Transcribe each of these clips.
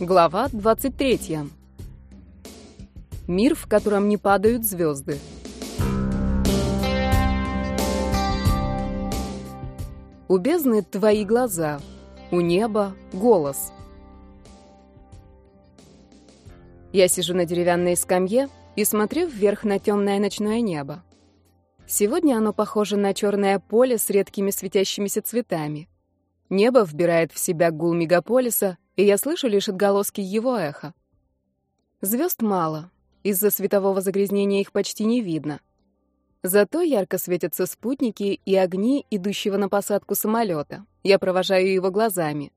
Глава 23. Мир, в котором не падают звезды. У бездны твои глаза, у неба голос. Я сижу на деревянной скамье и смотрю вверх на темное ночное небо. Сегодня оно похоже на черное поле с редкими светящимися цветами. Небо вбирает в себя гул мегаполиса, и я слышу лишь отголоски его эха. Звезд мало, из-за светового загрязнения их почти не видно. Зато ярко светятся спутники и огни идущего на посадку самолета. Я провожаю его глазами.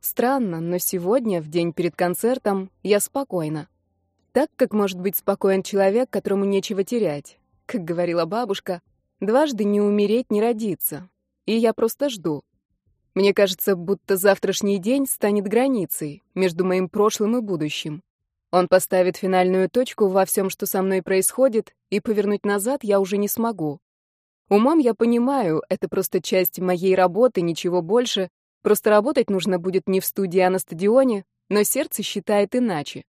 Странно, но сегодня, в день перед концертом, я спокойна. Так, как может быть спокоен человек, которому нечего терять. Как говорила бабушка, дважды не умереть, не родиться. И я просто жду. Мне кажется, будто завтрашний день станет границей между моим прошлым и будущим. Он поставит финальную точку во всем, что со мной происходит, и повернуть назад я уже не смогу. Умом я понимаю, это просто часть моей работы, ничего больше. Просто работать нужно будет не в студии, а на стадионе, но сердце считает иначе.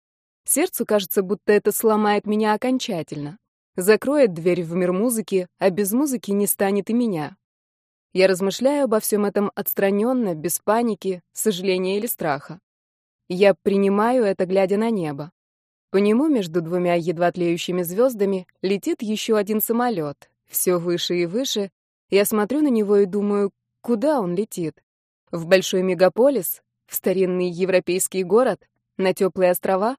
Сердцу кажется, будто это сломает меня окончательно. Закроет дверь в мир музыки, а без музыки не станет и меня. Я размышляю обо всем этом отстраненно, без паники, сожаления или страха. Я принимаю это, глядя на небо. По нему между двумя едва тлеющими звездами летит еще один самолет. Все выше и выше. Я смотрю на него и думаю, куда он летит? В большой мегаполис? В старинный европейский город? На теплые острова?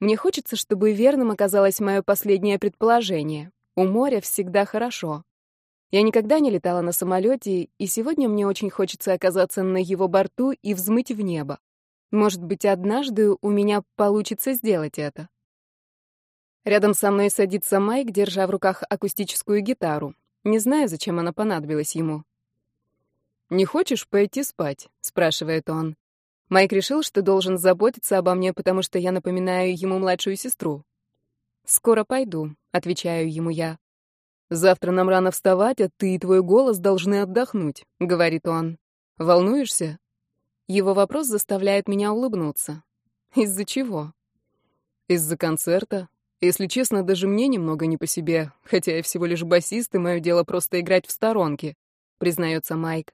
Мне хочется, чтобы верным оказалось мое последнее предположение. У моря всегда хорошо. Я никогда не летала на самолете, и сегодня мне очень хочется оказаться на его борту и взмыть в небо. Может быть, однажды у меня получится сделать это. Рядом со мной садится Майк, держа в руках акустическую гитару. Не знаю, зачем она понадобилась ему. «Не хочешь пойти спать?» — спрашивает он. Майк решил, что должен заботиться обо мне, потому что я напоминаю ему младшую сестру. «Скоро пойду», — отвечаю ему я. «Завтра нам рано вставать, а ты и твой голос должны отдохнуть», — говорит он. «Волнуешься?» Его вопрос заставляет меня улыбнуться. «Из-за чего?» «Из-за концерта. Если честно, даже мне немного не по себе, хотя я всего лишь басист, и мое дело просто играть в сторонке», — признается Майк.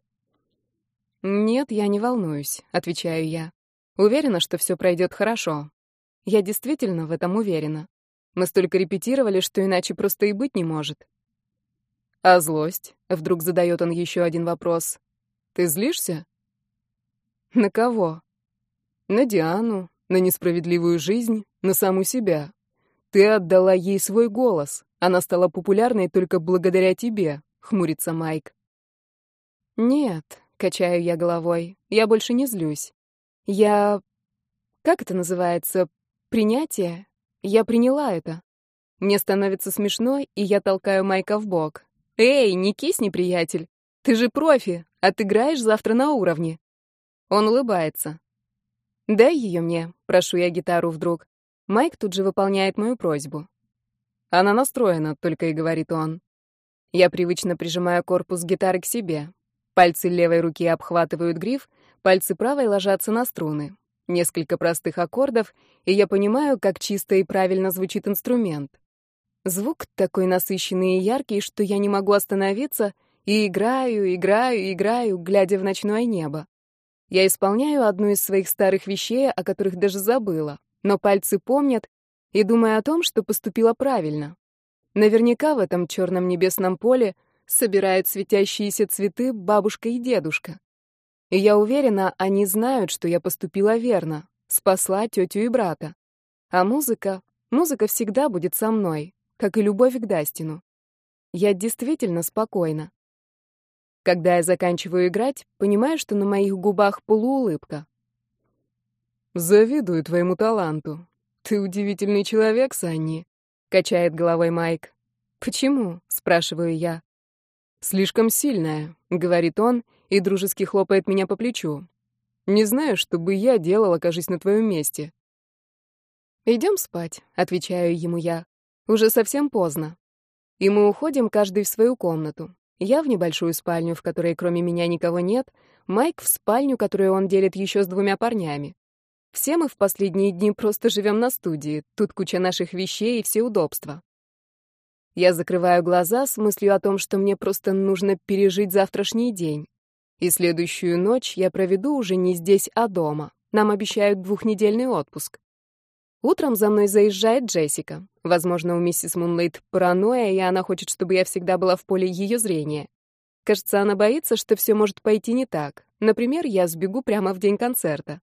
«Нет, я не волнуюсь», — отвечаю я. «Уверена, что все пройдет хорошо. Я действительно в этом уверена. Мы столько репетировали, что иначе просто и быть не может». А злость? Вдруг задает он еще один вопрос. Ты злишься? На кого? На Диану, на несправедливую жизнь, на саму себя. Ты отдала ей свой голос. Она стала популярной только благодаря тебе, хмурится Майк. Нет, качаю я головой. Я больше не злюсь. Я Как это называется? Принятие? Я приняла это. Мне становится смешно, и я толкаю Майка в бок. «Эй, не кисни, приятель! Ты же профи, отыграешь завтра на уровне!» Он улыбается. «Дай ее мне», — прошу я гитару вдруг. Майк тут же выполняет мою просьбу. «Она настроена», — только и говорит он. Я привычно прижимаю корпус гитары к себе. Пальцы левой руки обхватывают гриф, пальцы правой ложатся на струны. Несколько простых аккордов, и я понимаю, как чисто и правильно звучит инструмент. Звук такой насыщенный и яркий, что я не могу остановиться, и играю, играю, играю, глядя в ночное небо. Я исполняю одну из своих старых вещей, о которых даже забыла, но пальцы помнят, и думаю о том, что поступила правильно. Наверняка в этом черном небесном поле собирают светящиеся цветы бабушка и дедушка. И я уверена, они знают, что я поступила верно, спасла тетю и брата. А музыка, музыка всегда будет со мной, как и любовь к Дастину. Я действительно спокойна. Когда я заканчиваю играть, понимаю, что на моих губах полуулыбка. «Завидую твоему таланту. Ты удивительный человек, Санни», — качает головой Майк. «Почему?» — спрашиваю я. «Слишком сильная», — говорит он и дружески хлопает меня по плечу. «Не знаю, что бы я делал, окажись на твоем месте». «Идем спать», — отвечаю ему я. Уже совсем поздно. И мы уходим каждый в свою комнату. Я в небольшую спальню, в которой кроме меня никого нет, Майк в спальню, которую он делит еще с двумя парнями. Все мы в последние дни просто живем на студии. Тут куча наших вещей и все удобства. Я закрываю глаза с мыслью о том, что мне просто нужно пережить завтрашний день. И следующую ночь я проведу уже не здесь, а дома. Нам обещают двухнедельный отпуск. Утром за мной заезжает Джессика. Возможно, у миссис Мунлейт паранойя, и она хочет, чтобы я всегда была в поле ее зрения. Кажется, она боится, что все может пойти не так. Например, я сбегу прямо в день концерта.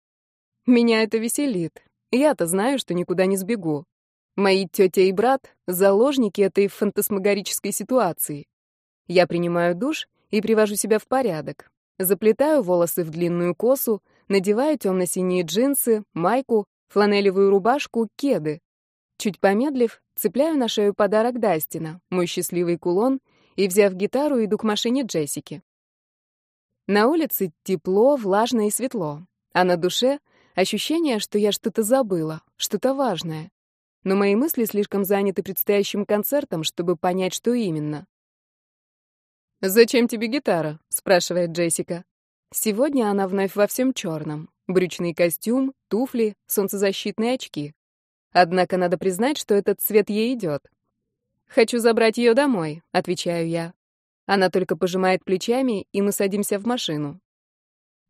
Меня это веселит. Я-то знаю, что никуда не сбегу. Мои тетя и брат — заложники этой фантасмагорической ситуации. Я принимаю душ и привожу себя в порядок. Заплетаю волосы в длинную косу, надеваю темно-синие джинсы, майку, фланелевую рубашку, кеды. Чуть помедлив, цепляю на шею подарок Дастина, мой счастливый кулон, и, взяв гитару, иду к машине Джессики. На улице тепло, влажно и светло, а на душе ощущение, что я что-то забыла, что-то важное но мои мысли слишком заняты предстоящим концертом, чтобы понять, что именно. «Зачем тебе гитара?» — спрашивает Джессика. Сегодня она вновь во всем черном. Брючный костюм, туфли, солнцезащитные очки. Однако надо признать, что этот цвет ей идет. «Хочу забрать ее домой», — отвечаю я. Она только пожимает плечами, и мы садимся в машину.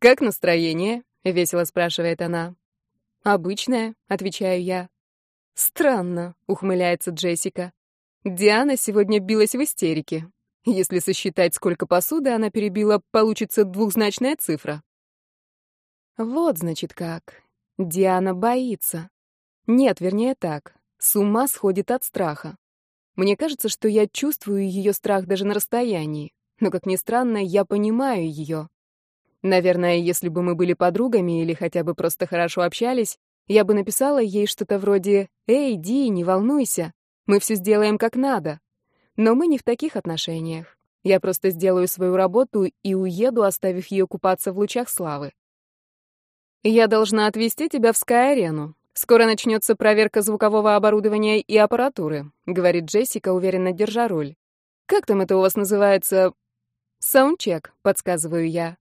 «Как настроение?» — весело спрашивает она. «Обычное», — отвечаю я. Странно, ухмыляется Джессика. Диана сегодня билась в истерике. Если сосчитать, сколько посуды она перебила, получится двухзначная цифра. Вот, значит, как. Диана боится. Нет, вернее так. С ума сходит от страха. Мне кажется, что я чувствую ее страх даже на расстоянии. Но, как ни странно, я понимаю ее. Наверное, если бы мы были подругами или хотя бы просто хорошо общались, я бы написала ей что-то вроде «Эй, Ди, не волнуйся, мы все сделаем как надо». Но мы не в таких отношениях. Я просто сделаю свою работу и уеду, оставив ее купаться в лучах славы. Я должна отвезти тебя в Скай-арену. Скоро начнется проверка звукового оборудования и аппаратуры, говорит Джессика, уверенно держа руль. Как там это у вас называется? Саундчек, подсказываю я.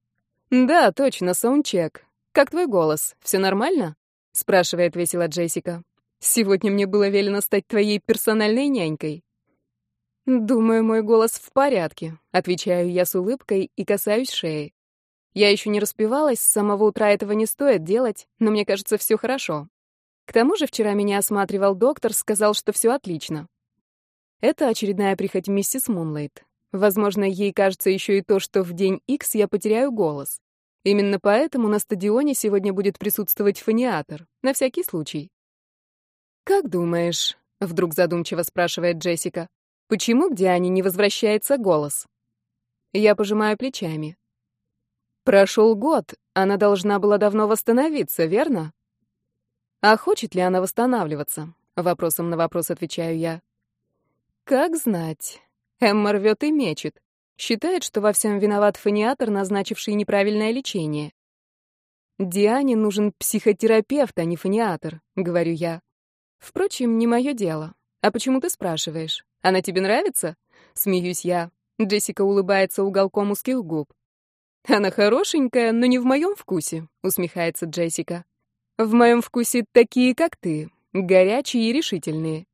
Да, точно, саундчек. Как твой голос? Все нормально? — спрашивает весело Джессика. «Сегодня мне было велено стать твоей персональной нянькой». «Думаю, мой голос в порядке», — отвечаю я с улыбкой и касаюсь шеи. Я еще не распевалась, с самого утра этого не стоит делать, но мне кажется, все хорошо. К тому же вчера меня осматривал доктор, сказал, что все отлично. Это очередная прихоть миссис Мунлайт. Возможно, ей кажется еще и то, что в день X я потеряю голос. Именно поэтому на стадионе сегодня будет присутствовать фониатор, на всякий случай. «Как думаешь?» — вдруг задумчиво спрашивает Джессика. «Почему к Диане не возвращается голос?» Я пожимаю плечами. «Прошел год, она должна была давно восстановиться, верно?» «А хочет ли она восстанавливаться?» — вопросом на вопрос отвечаю я. «Как знать. Эмма рвет и мечет. Считает, что во всем виноват фониатор, назначивший неправильное лечение. «Диане нужен психотерапевт, а не фониатор», — говорю я. «Впрочем, не мое дело. А почему ты спрашиваешь? Она тебе нравится?» — смеюсь я. Джессика улыбается уголком узких губ. «Она хорошенькая, но не в моем вкусе», — усмехается Джессика. «В моем вкусе такие, как ты, горячие и решительные».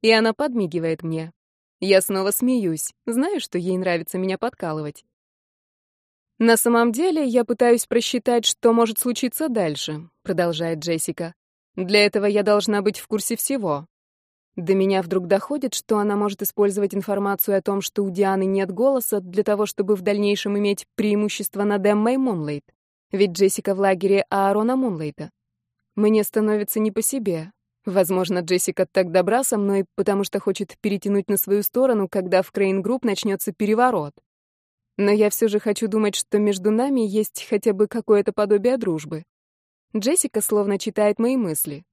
И она подмигивает мне. Я снова смеюсь, знаю, что ей нравится меня подкалывать. На самом деле, я пытаюсь просчитать, что может случиться дальше, продолжает Джессика. Для этого я должна быть в курсе всего. До меня вдруг доходит, что она может использовать информацию о том, что у Дианы нет голоса, для того, чтобы в дальнейшем иметь преимущество над Эммой Мунлейт. Ведь Джессика в лагере Аарона Мунлейта. Мне становится не по себе. Возможно, Джессика так добра со мной, потому что хочет перетянуть на свою сторону, когда в Крейн Групп начнется переворот. Но я все же хочу думать, что между нами есть хотя бы какое-то подобие дружбы. Джессика словно читает мои мысли.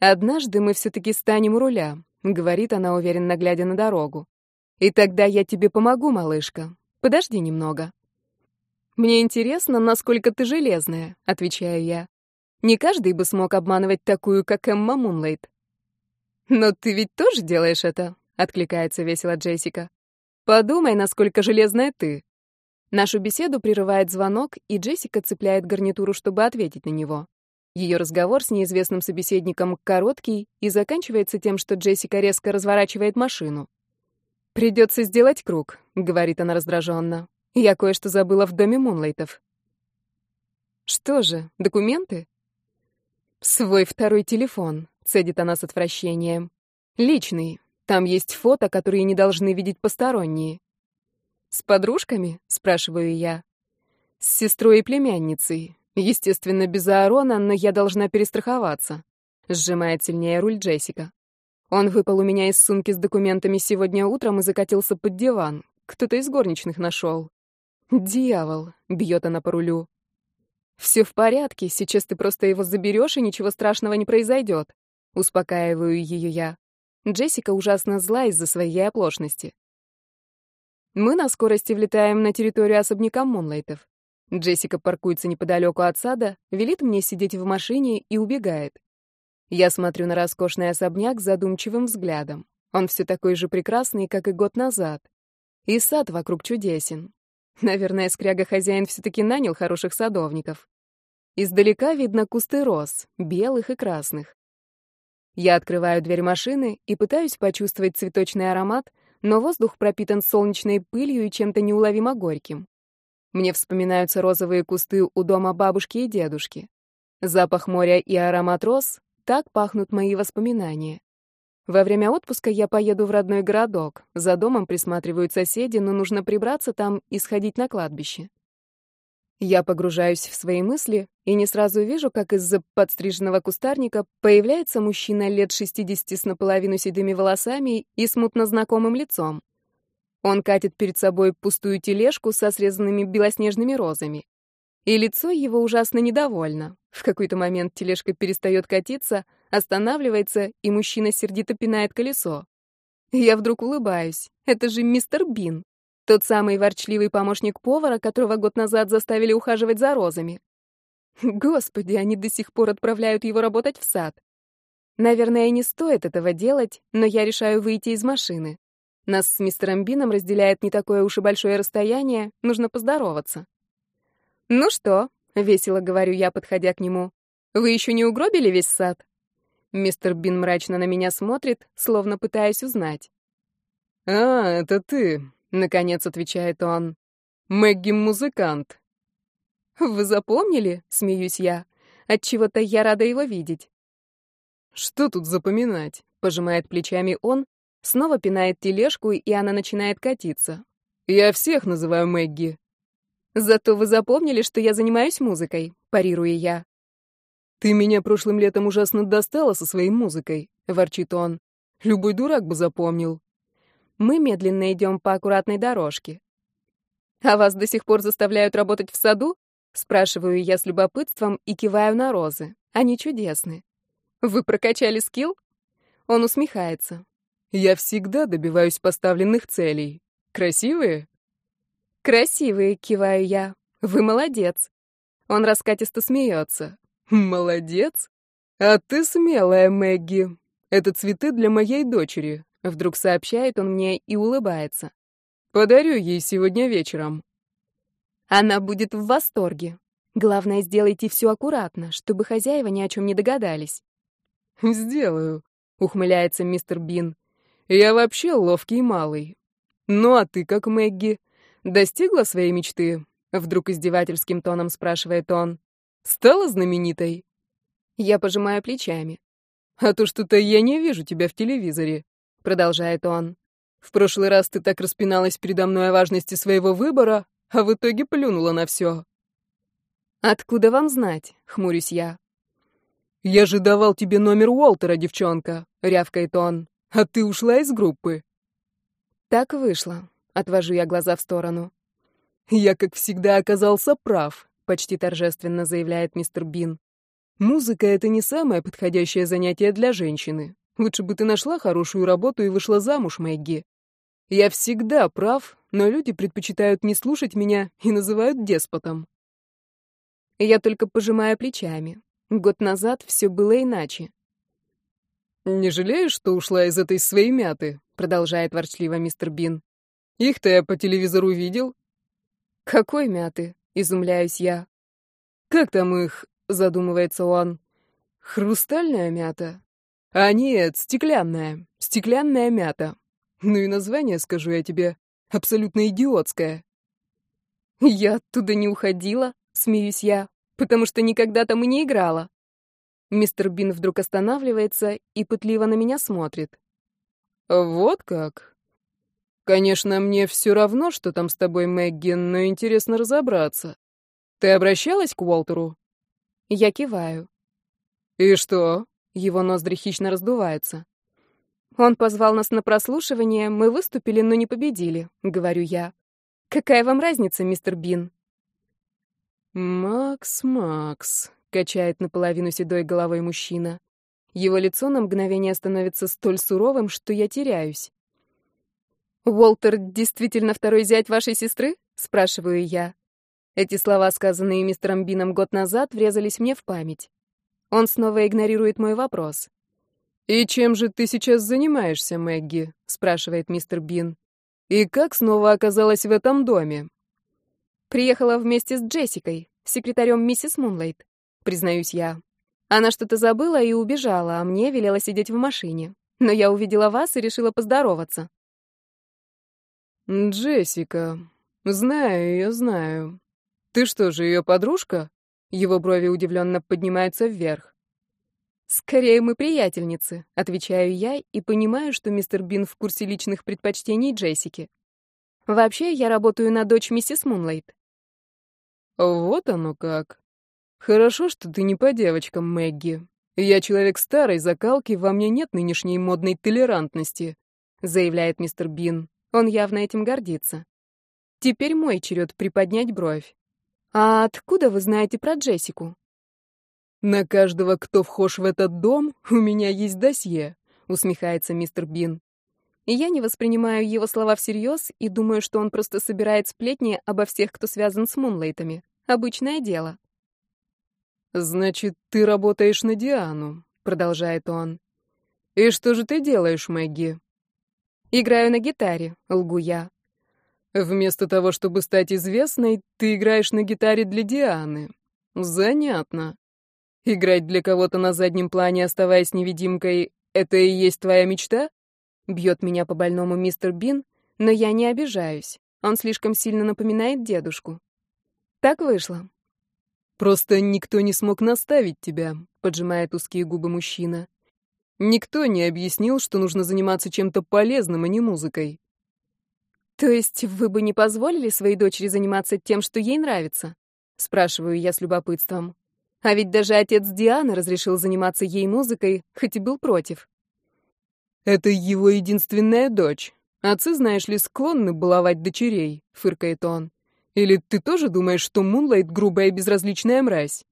«Однажды мы все-таки станем у руля», — говорит она, уверенно глядя на дорогу. «И тогда я тебе помогу, малышка. Подожди немного». «Мне интересно, насколько ты железная», — отвечаю я. Не каждый бы смог обманывать такую, как Эмма Мунлайт. «Но ты ведь тоже делаешь это?» — откликается весело Джессика. «Подумай, насколько железная ты». Нашу беседу прерывает звонок, и Джессика цепляет гарнитуру, чтобы ответить на него. Ее разговор с неизвестным собеседником короткий и заканчивается тем, что Джессика резко разворачивает машину. «Придется сделать круг», — говорит она раздраженно. «Я кое-что забыла в доме Мунлайтов». «Что же, документы?» «Свой второй телефон», — цедит она с отвращением. «Личный. Там есть фото, которые не должны видеть посторонние». «С подружками?» — спрашиваю я. «С сестрой и племянницей. Естественно, без Аарона, но я должна перестраховаться. Сжимает сильнее руль Джессика. Он выпал у меня из сумки с документами сегодня утром и закатился под диван. Кто-то из горничных нашел. Дьявол, бьет она по рулю. Все в порядке, сейчас ты просто его заберешь, и ничего страшного не произойдет. Успокаиваю ее я. Джессика ужасно зла из-за своей оплошности. Мы на скорости влетаем на территорию особняка Мунлайтов. Джессика паркуется неподалеку от сада, велит мне сидеть в машине и убегает. Я смотрю на роскошный особняк задумчивым взглядом. Он все такой же прекрасный, как и год назад. И сад вокруг чудесен. Наверное, скряга-хозяин все-таки нанял хороших садовников. Издалека видно кусты роз, белых и красных. Я открываю дверь машины и пытаюсь почувствовать цветочный аромат, но воздух пропитан солнечной пылью и чем-то неуловимо горьким. Мне вспоминаются розовые кусты у дома бабушки и дедушки. Запах моря и аромат роз — так пахнут мои воспоминания. Во время отпуска я поеду в родной городок. За домом присматривают соседи, но нужно прибраться там и сходить на кладбище. Я погружаюсь в свои мысли и не сразу вижу, как из-за подстриженного кустарника появляется мужчина лет 60 с наполовину седыми волосами и смутно знакомым лицом. Он катит перед собой пустую тележку со срезанными белоснежными розами. И лицо его ужасно недовольно. В какой-то момент тележка перестает катиться, останавливается, и мужчина сердито пинает колесо. Я вдруг улыбаюсь. Это же мистер Бин. Тот самый ворчливый помощник повара, которого год назад заставили ухаживать за розами. Господи, они до сих пор отправляют его работать в сад. Наверное, не стоит этого делать, но я решаю выйти из машины. Нас с мистером Бином разделяет не такое уж и большое расстояние, нужно поздороваться. «Ну что?» — весело говорю я, подходя к нему. «Вы еще не угробили весь сад?» Мистер Бин мрачно на меня смотрит, словно пытаясь узнать. «А, это ты», — наконец отвечает он. «Мэгги музыкант». «Вы запомнили?» — смеюсь я. Отчего-то я рада его видеть. «Что тут запоминать?» — пожимает плечами он, Снова пинает тележку, и она начинает катиться. «Я всех называю Мэгги». «Зато вы запомнили, что я занимаюсь музыкой», — парирую я. «Ты меня прошлым летом ужасно достала со своей музыкой», — ворчит он. «Любой дурак бы запомнил». Мы медленно идем по аккуратной дорожке. «А вас до сих пор заставляют работать в саду?» — спрашиваю я с любопытством и киваю на розы. Они чудесны. «Вы прокачали скилл?» Он усмехается. Я всегда добиваюсь поставленных целей. Красивые? Красивые, киваю я. Вы молодец. Он раскатисто смеется. Молодец? А ты смелая, Мэгги. Это цветы для моей дочери. Вдруг сообщает он мне и улыбается. Подарю ей сегодня вечером. Она будет в восторге. Главное, сделайте все аккуратно, чтобы хозяева ни о чем не догадались. Сделаю, ухмыляется мистер Бин. Я вообще ловкий малый. Ну а ты как, Мэгги? Достигла своей мечты? Вдруг издевательским тоном спрашивает он. Стала знаменитой? Я пожимаю плечами. А то что-то я не вижу тебя в телевизоре, продолжает он. В прошлый раз ты так распиналась передо мной о важности своего выбора, а в итоге плюнула на все. Откуда вам знать? Хмурюсь я. Я же давал тебе номер Уолтера, девчонка, рявкает он. А ты ушла из группы? Так вышло. Отвожу я глаза в сторону. Я, как всегда, оказался прав, почти торжественно заявляет мистер Бин. Музыка — это не самое подходящее занятие для женщины. Лучше бы ты нашла хорошую работу и вышла замуж, Мэгги. Я всегда прав, но люди предпочитают не слушать меня и называют деспотом. Я только пожимаю плечами. Год назад все было иначе. «Не жалеешь, что ушла из этой своей мяты?» — продолжает ворчливо мистер Бин. «Их-то я по телевизору видел». «Какой мяты?» — изумляюсь я. «Как там их? задумывается он. Хрустальная мята? А нет, стеклянная. Стеклянная мята. Ну и название, скажу я тебе, абсолютно идиотское. Я оттуда не уходила, смеюсь я, потому что никогда там и не играла. Мистер Бин вдруг останавливается и пытливо на меня смотрит. Вот как? Конечно, мне все равно, что там с тобой, Мэгги, но интересно разобраться. Ты обращалась к Уолтеру? Я киваю. И что? Его ноздри хищно раздуваются. Он позвал нас на прослушивание, мы выступили, но не победили, говорю я. Какая вам разница, мистер Бин? Макс, Макс, качает наполовину седой головой мужчина. Его лицо на мгновение становится столь суровым, что я теряюсь. Уолтер действительно второй зять вашей сестры? спрашиваю я. Эти слова, сказанные мистером Бином год назад, врезались мне в память. Он снова игнорирует мой вопрос. «И чем же ты сейчас занимаешься, Мэгги?» — спрашивает мистер Бин. И как снова оказалась в этом доме? Приехала вместе с Джессикой, секретарем миссис Мунлайт, признаюсь я. Она что-то забыла и убежала, а мне велела сидеть в машине. Но я увидела вас и решила поздороваться. Джессика. Знаю ее, знаю. Ты что же, ее подружка? Его брови удивленно поднимаются вверх. «Скорее мы приятельницы», — отвечаю я и понимаю, что мистер Бин в курсе личных предпочтений Джессики. Вообще, я работаю на дочь миссис Мунлайт. Вот оно как. Хорошо, что ты не по девочкам, Мэгги. Я человек старой закалки, во мне нет нынешней модной толерантности, заявляет мистер Бин. Он явно этим гордится. Теперь мой черед приподнять бровь. А откуда вы знаете про Джессику? «На каждого, кто вхож в этот дом, у меня есть досье», — усмехается мистер Бин. Я не воспринимаю его слова всерьез и думаю, что он просто собирает сплетни обо всех, кто связан с Мунлейтами. Обычное дело. «Значит, ты работаешь на Диану», — продолжает он. «И что же ты делаешь, Мэгги?» «Играю на гитаре», — лгу я. «Вместо того, чтобы стать известной, ты играешь на гитаре для Дианы. Занятно. Играть для кого-то на заднем плане, оставаясь невидимкой, это и есть твоя мечта? Бьет меня по больному мистер Бин, но я не обижаюсь. Он слишком сильно напоминает дедушку. Так вышло. Просто никто не смог наставить тебя, поджимает узкие губы мужчина. Никто не объяснил, что нужно заниматься чем-то полезным, а не музыкой. То есть вы бы не позволили своей дочери заниматься тем, что ей нравится? Спрашиваю я с любопытством. А ведь даже отец Дианы разрешил заниматься ей музыкой, хоть и был против. «Это его единственная дочь. Отцы, знаешь ли, склонны баловать дочерей», — фыркает он. «Или ты тоже думаешь, что Мунлайт — грубая и безразличная мразь?»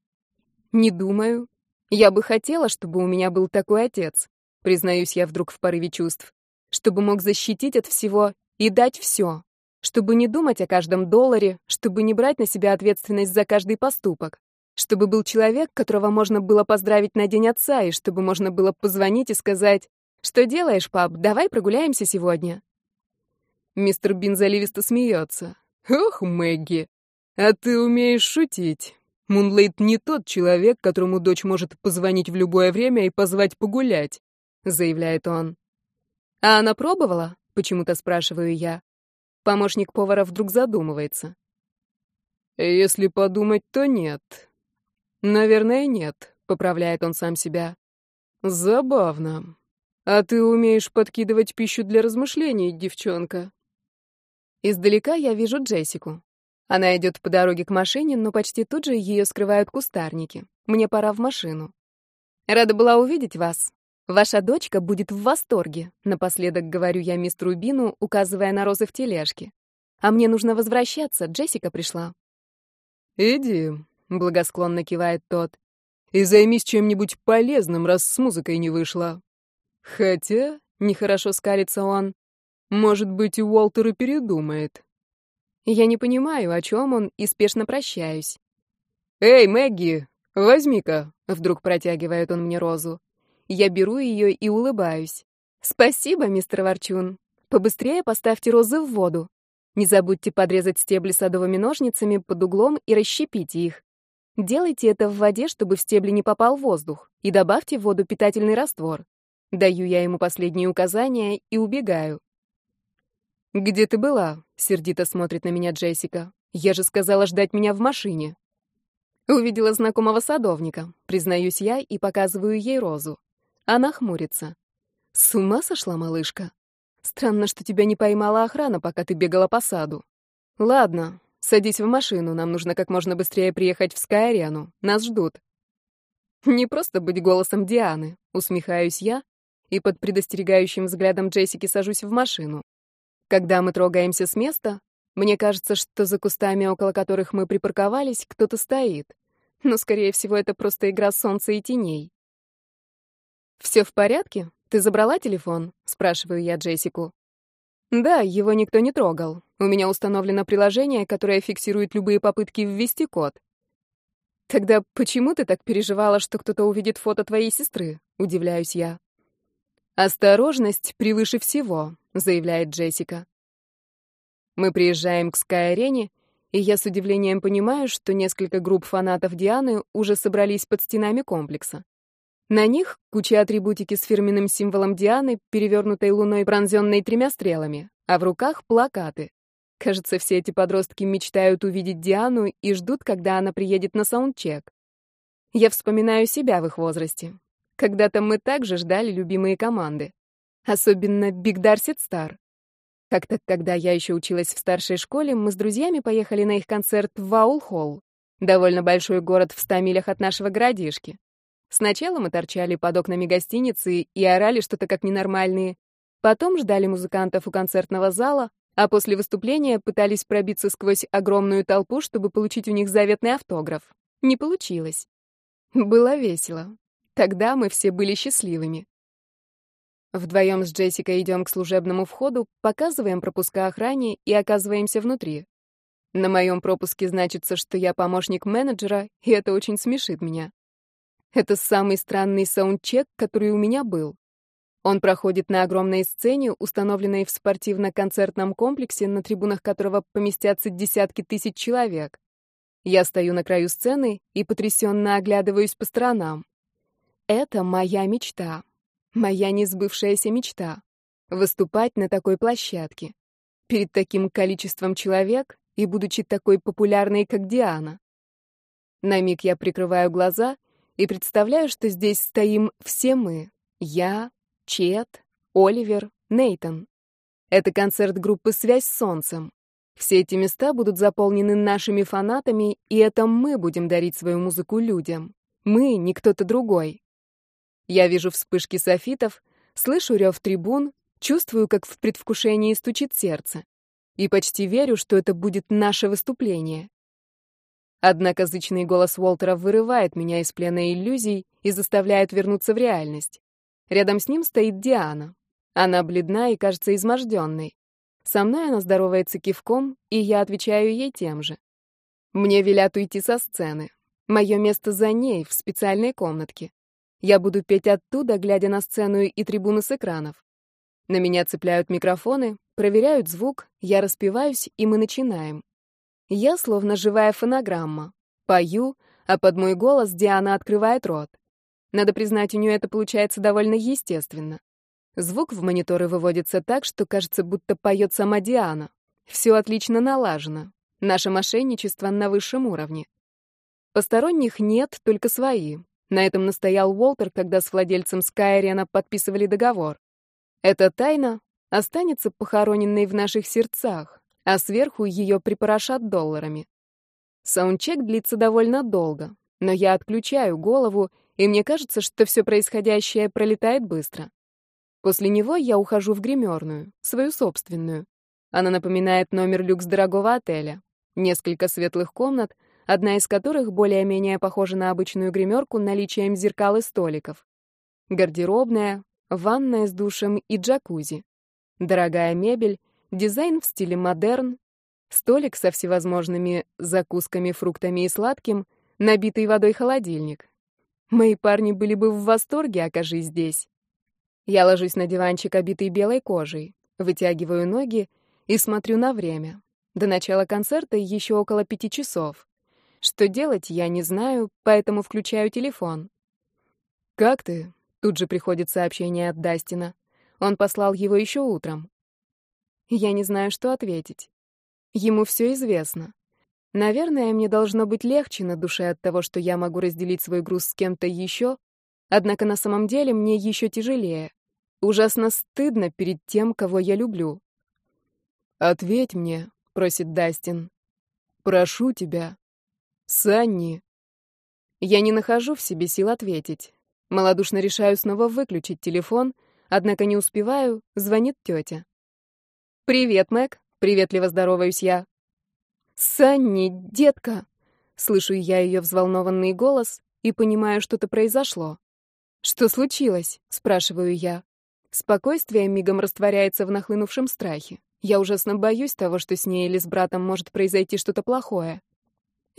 «Не думаю. Я бы хотела, чтобы у меня был такой отец», — признаюсь я вдруг в порыве чувств. «Чтобы мог защитить от всего и дать все. Чтобы не думать о каждом долларе, чтобы не брать на себя ответственность за каждый поступок чтобы был человек, которого можно было поздравить на День Отца, и чтобы можно было позвонить и сказать, «Что делаешь, пап? Давай прогуляемся сегодня». Мистер Бин заливисто смеется. «Ох, Мэгги, а ты умеешь шутить. Мунлейт не тот человек, которому дочь может позвонить в любое время и позвать погулять», — заявляет он. «А она пробовала?» — почему-то спрашиваю я. Помощник повара вдруг задумывается. «Если подумать, то нет. Наверное, нет, поправляет он сам себя. Забавно. А ты умеешь подкидывать пищу для размышлений, девчонка. Издалека я вижу Джессику. Она идет по дороге к машине, но почти тут же ее скрывают кустарники. Мне пора в машину. Рада была увидеть вас. Ваша дочка будет в восторге, напоследок говорю я мистеру Бину, указывая на розы в тележке. А мне нужно возвращаться, Джессика пришла. Иди, — благосклонно кивает тот. «И займись чем-нибудь полезным, раз с музыкой не вышло». Хотя, нехорошо скалится он, может быть, Уолтер и передумает. Я не понимаю, о чем он, и спешно прощаюсь. «Эй, Мэгги, возьми-ка!» — вдруг протягивает он мне розу. Я беру ее и улыбаюсь. «Спасибо, мистер Ворчун. Побыстрее поставьте розы в воду. Не забудьте подрезать стебли садовыми ножницами под углом и расщепите их. Делайте это в воде, чтобы в стебли не попал воздух, и добавьте в воду питательный раствор. Даю я ему последние указания и убегаю. «Где ты была?» — сердито смотрит на меня Джессика. «Я же сказала ждать меня в машине». Увидела знакомого садовника, признаюсь я и показываю ей розу. Она хмурится. «С ума сошла, малышка? Странно, что тебя не поймала охрана, пока ты бегала по саду. Ладно, садись в машину, нам нужно как можно быстрее приехать в Скай-арену. Нас ждут». Не просто быть голосом Дианы, усмехаюсь я и под предостерегающим взглядом Джессики сажусь в машину. Когда мы трогаемся с места, мне кажется, что за кустами, около которых мы припарковались, кто-то стоит. Но, скорее всего, это просто игра солнца и теней. «Все в порядке? Ты забрала телефон?» — спрашиваю я Джессику. «Да, его никто не трогал. У меня установлено приложение, которое фиксирует любые попытки ввести код». «Тогда почему ты так переживала, что кто-то увидит фото твоей сестры?» — удивляюсь я. «Осторожность превыше всего», — заявляет Джессика. Мы приезжаем к Скай-арене, и я с удивлением понимаю, что несколько групп фанатов Дианы уже собрались под стенами комплекса. На них куча атрибутики с фирменным символом Дианы, перевернутой луной, пронзенной тремя стрелами, а в руках плакаты. Кажется, все эти подростки мечтают увидеть Диану и ждут, когда она приедет на саундчек. Я вспоминаю себя в их возрасте. Когда-то мы также ждали любимые команды. Особенно Биг Дарсит Стар. Как-то, когда я еще училась в старшей школе, мы с друзьями поехали на их концерт в Ваул-Холл, довольно большой город в ста милях от нашего городишки. Сначала мы торчали под окнами гостиницы и орали что-то как ненормальные. Потом ждали музыкантов у концертного зала, а после выступления пытались пробиться сквозь огромную толпу, чтобы получить у них заветный автограф. Не получилось. Было весело. Тогда мы все были счастливыми. Вдвоем с Джессикой идем к служебному входу, показываем пропуска охране и оказываемся внутри. На моем пропуске значится, что я помощник менеджера, и это очень смешит меня. Это самый странный саундчек, который у меня был. Он проходит на огромной сцене, установленной в спортивно-концертном комплексе, на трибунах которого поместятся десятки тысяч человек. Я стою на краю сцены и потрясенно оглядываюсь по сторонам. Это моя мечта. Моя несбывшаяся мечта — выступать на такой площадке. Перед таким количеством человек и будучи такой популярной, как Диана. На миг я прикрываю глаза и представляю, что здесь стоим все мы. Я, Чет, Оливер, Нейтон. Это концерт группы «Связь с солнцем». Все эти места будут заполнены нашими фанатами, и это мы будем дарить свою музыку людям. Мы, не кто-то другой. Я вижу вспышки софитов, слышу рев трибун, чувствую, как в предвкушении стучит сердце. И почти верю, что это будет наше выступление. Однако зычный голос Уолтера вырывает меня из плена иллюзий и заставляет вернуться в реальность. Рядом с ним стоит Диана. Она бледна и кажется изможденной. Со мной она здоровается кивком, и я отвечаю ей тем же. Мне велят уйти со сцены. Мое место за ней, в специальной комнатке. Я буду петь оттуда, глядя на сцену и трибуны с экранов. На меня цепляют микрофоны, проверяют звук, я распеваюсь, и мы начинаем. Я словно живая фонограмма. Пою, а под мой голос Диана открывает рот. Надо признать, у нее это получается довольно естественно. Звук в мониторы выводится так, что кажется, будто поет сама Диана. Все отлично налажено. Наше мошенничество на высшем уровне. Посторонних нет, только свои. На этом настоял Уолтер, когда с владельцем Скайрена подписывали договор. Эта тайна останется похороненной в наших сердцах, а сверху ее припорошат долларами. Саундчек длится довольно долго, но я отключаю голову, и мне кажется, что все происходящее пролетает быстро. После него я ухожу в гримерную, свою собственную. Она напоминает номер люкс дорогого отеля. Несколько светлых комнат — одна из которых более-менее похожа на обычную гримерку наличием зеркал и столиков. Гардеробная, ванная с душем и джакузи. Дорогая мебель, дизайн в стиле модерн, столик со всевозможными закусками, фруктами и сладким, набитый водой холодильник. Мои парни были бы в восторге, окажись здесь. Я ложусь на диванчик, обитый белой кожей, вытягиваю ноги и смотрю на время. До начала концерта еще около пяти часов. Что делать, я не знаю, поэтому включаю телефон. «Как ты?» — тут же приходит сообщение от Дастина. Он послал его еще утром. Я не знаю, что ответить. Ему все известно. Наверное, мне должно быть легче на душе от того, что я могу разделить свой груз с кем-то еще, однако на самом деле мне еще тяжелее. Ужасно стыдно перед тем, кого я люблю. «Ответь мне», — просит Дастин. «Прошу тебя. Санни». Я не нахожу в себе сил ответить. Молодушно решаю снова выключить телефон, однако не успеваю, звонит тетя. «Привет, Мэг», — приветливо здороваюсь я. «Санни, детка!» Слышу я ее взволнованный голос и понимаю, что-то произошло. «Что случилось?» — спрашиваю я. Спокойствие мигом растворяется в нахлынувшем страхе. Я ужасно боюсь того, что с ней или с братом может произойти что-то плохое.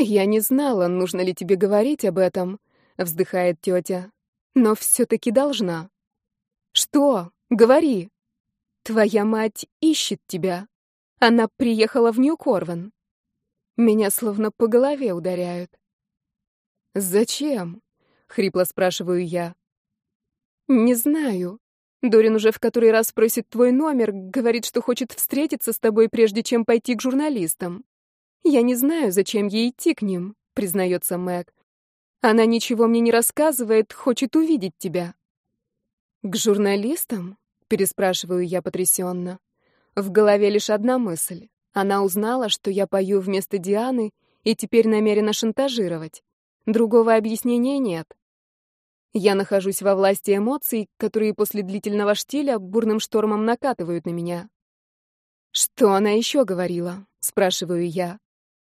«Я не знала, нужно ли тебе говорить об этом», — вздыхает тетя. «Но все-таки должна». «Что? Говори». «Твоя мать ищет тебя. Она приехала в Нью-Корван». Меня словно по голове ударяют. «Зачем?» — хрипло спрашиваю я. «Не знаю. Дорин уже в который раз просит твой номер, говорит, что хочет встретиться с тобой, прежде чем пойти к журналистам. Я не знаю, зачем ей идти к ним», — признается Мэг. «Она ничего мне не рассказывает, хочет увидеть тебя». «К журналистам?» — переспрашиваю я потрясенно. В голове лишь одна мысль. Она узнала, что я пою вместо Дианы, и теперь намерена шантажировать. Другого объяснения нет. Я нахожусь во власти эмоций, которые после длительного штиля бурным штормом накатывают на меня. «Что она еще говорила?» — спрашиваю я.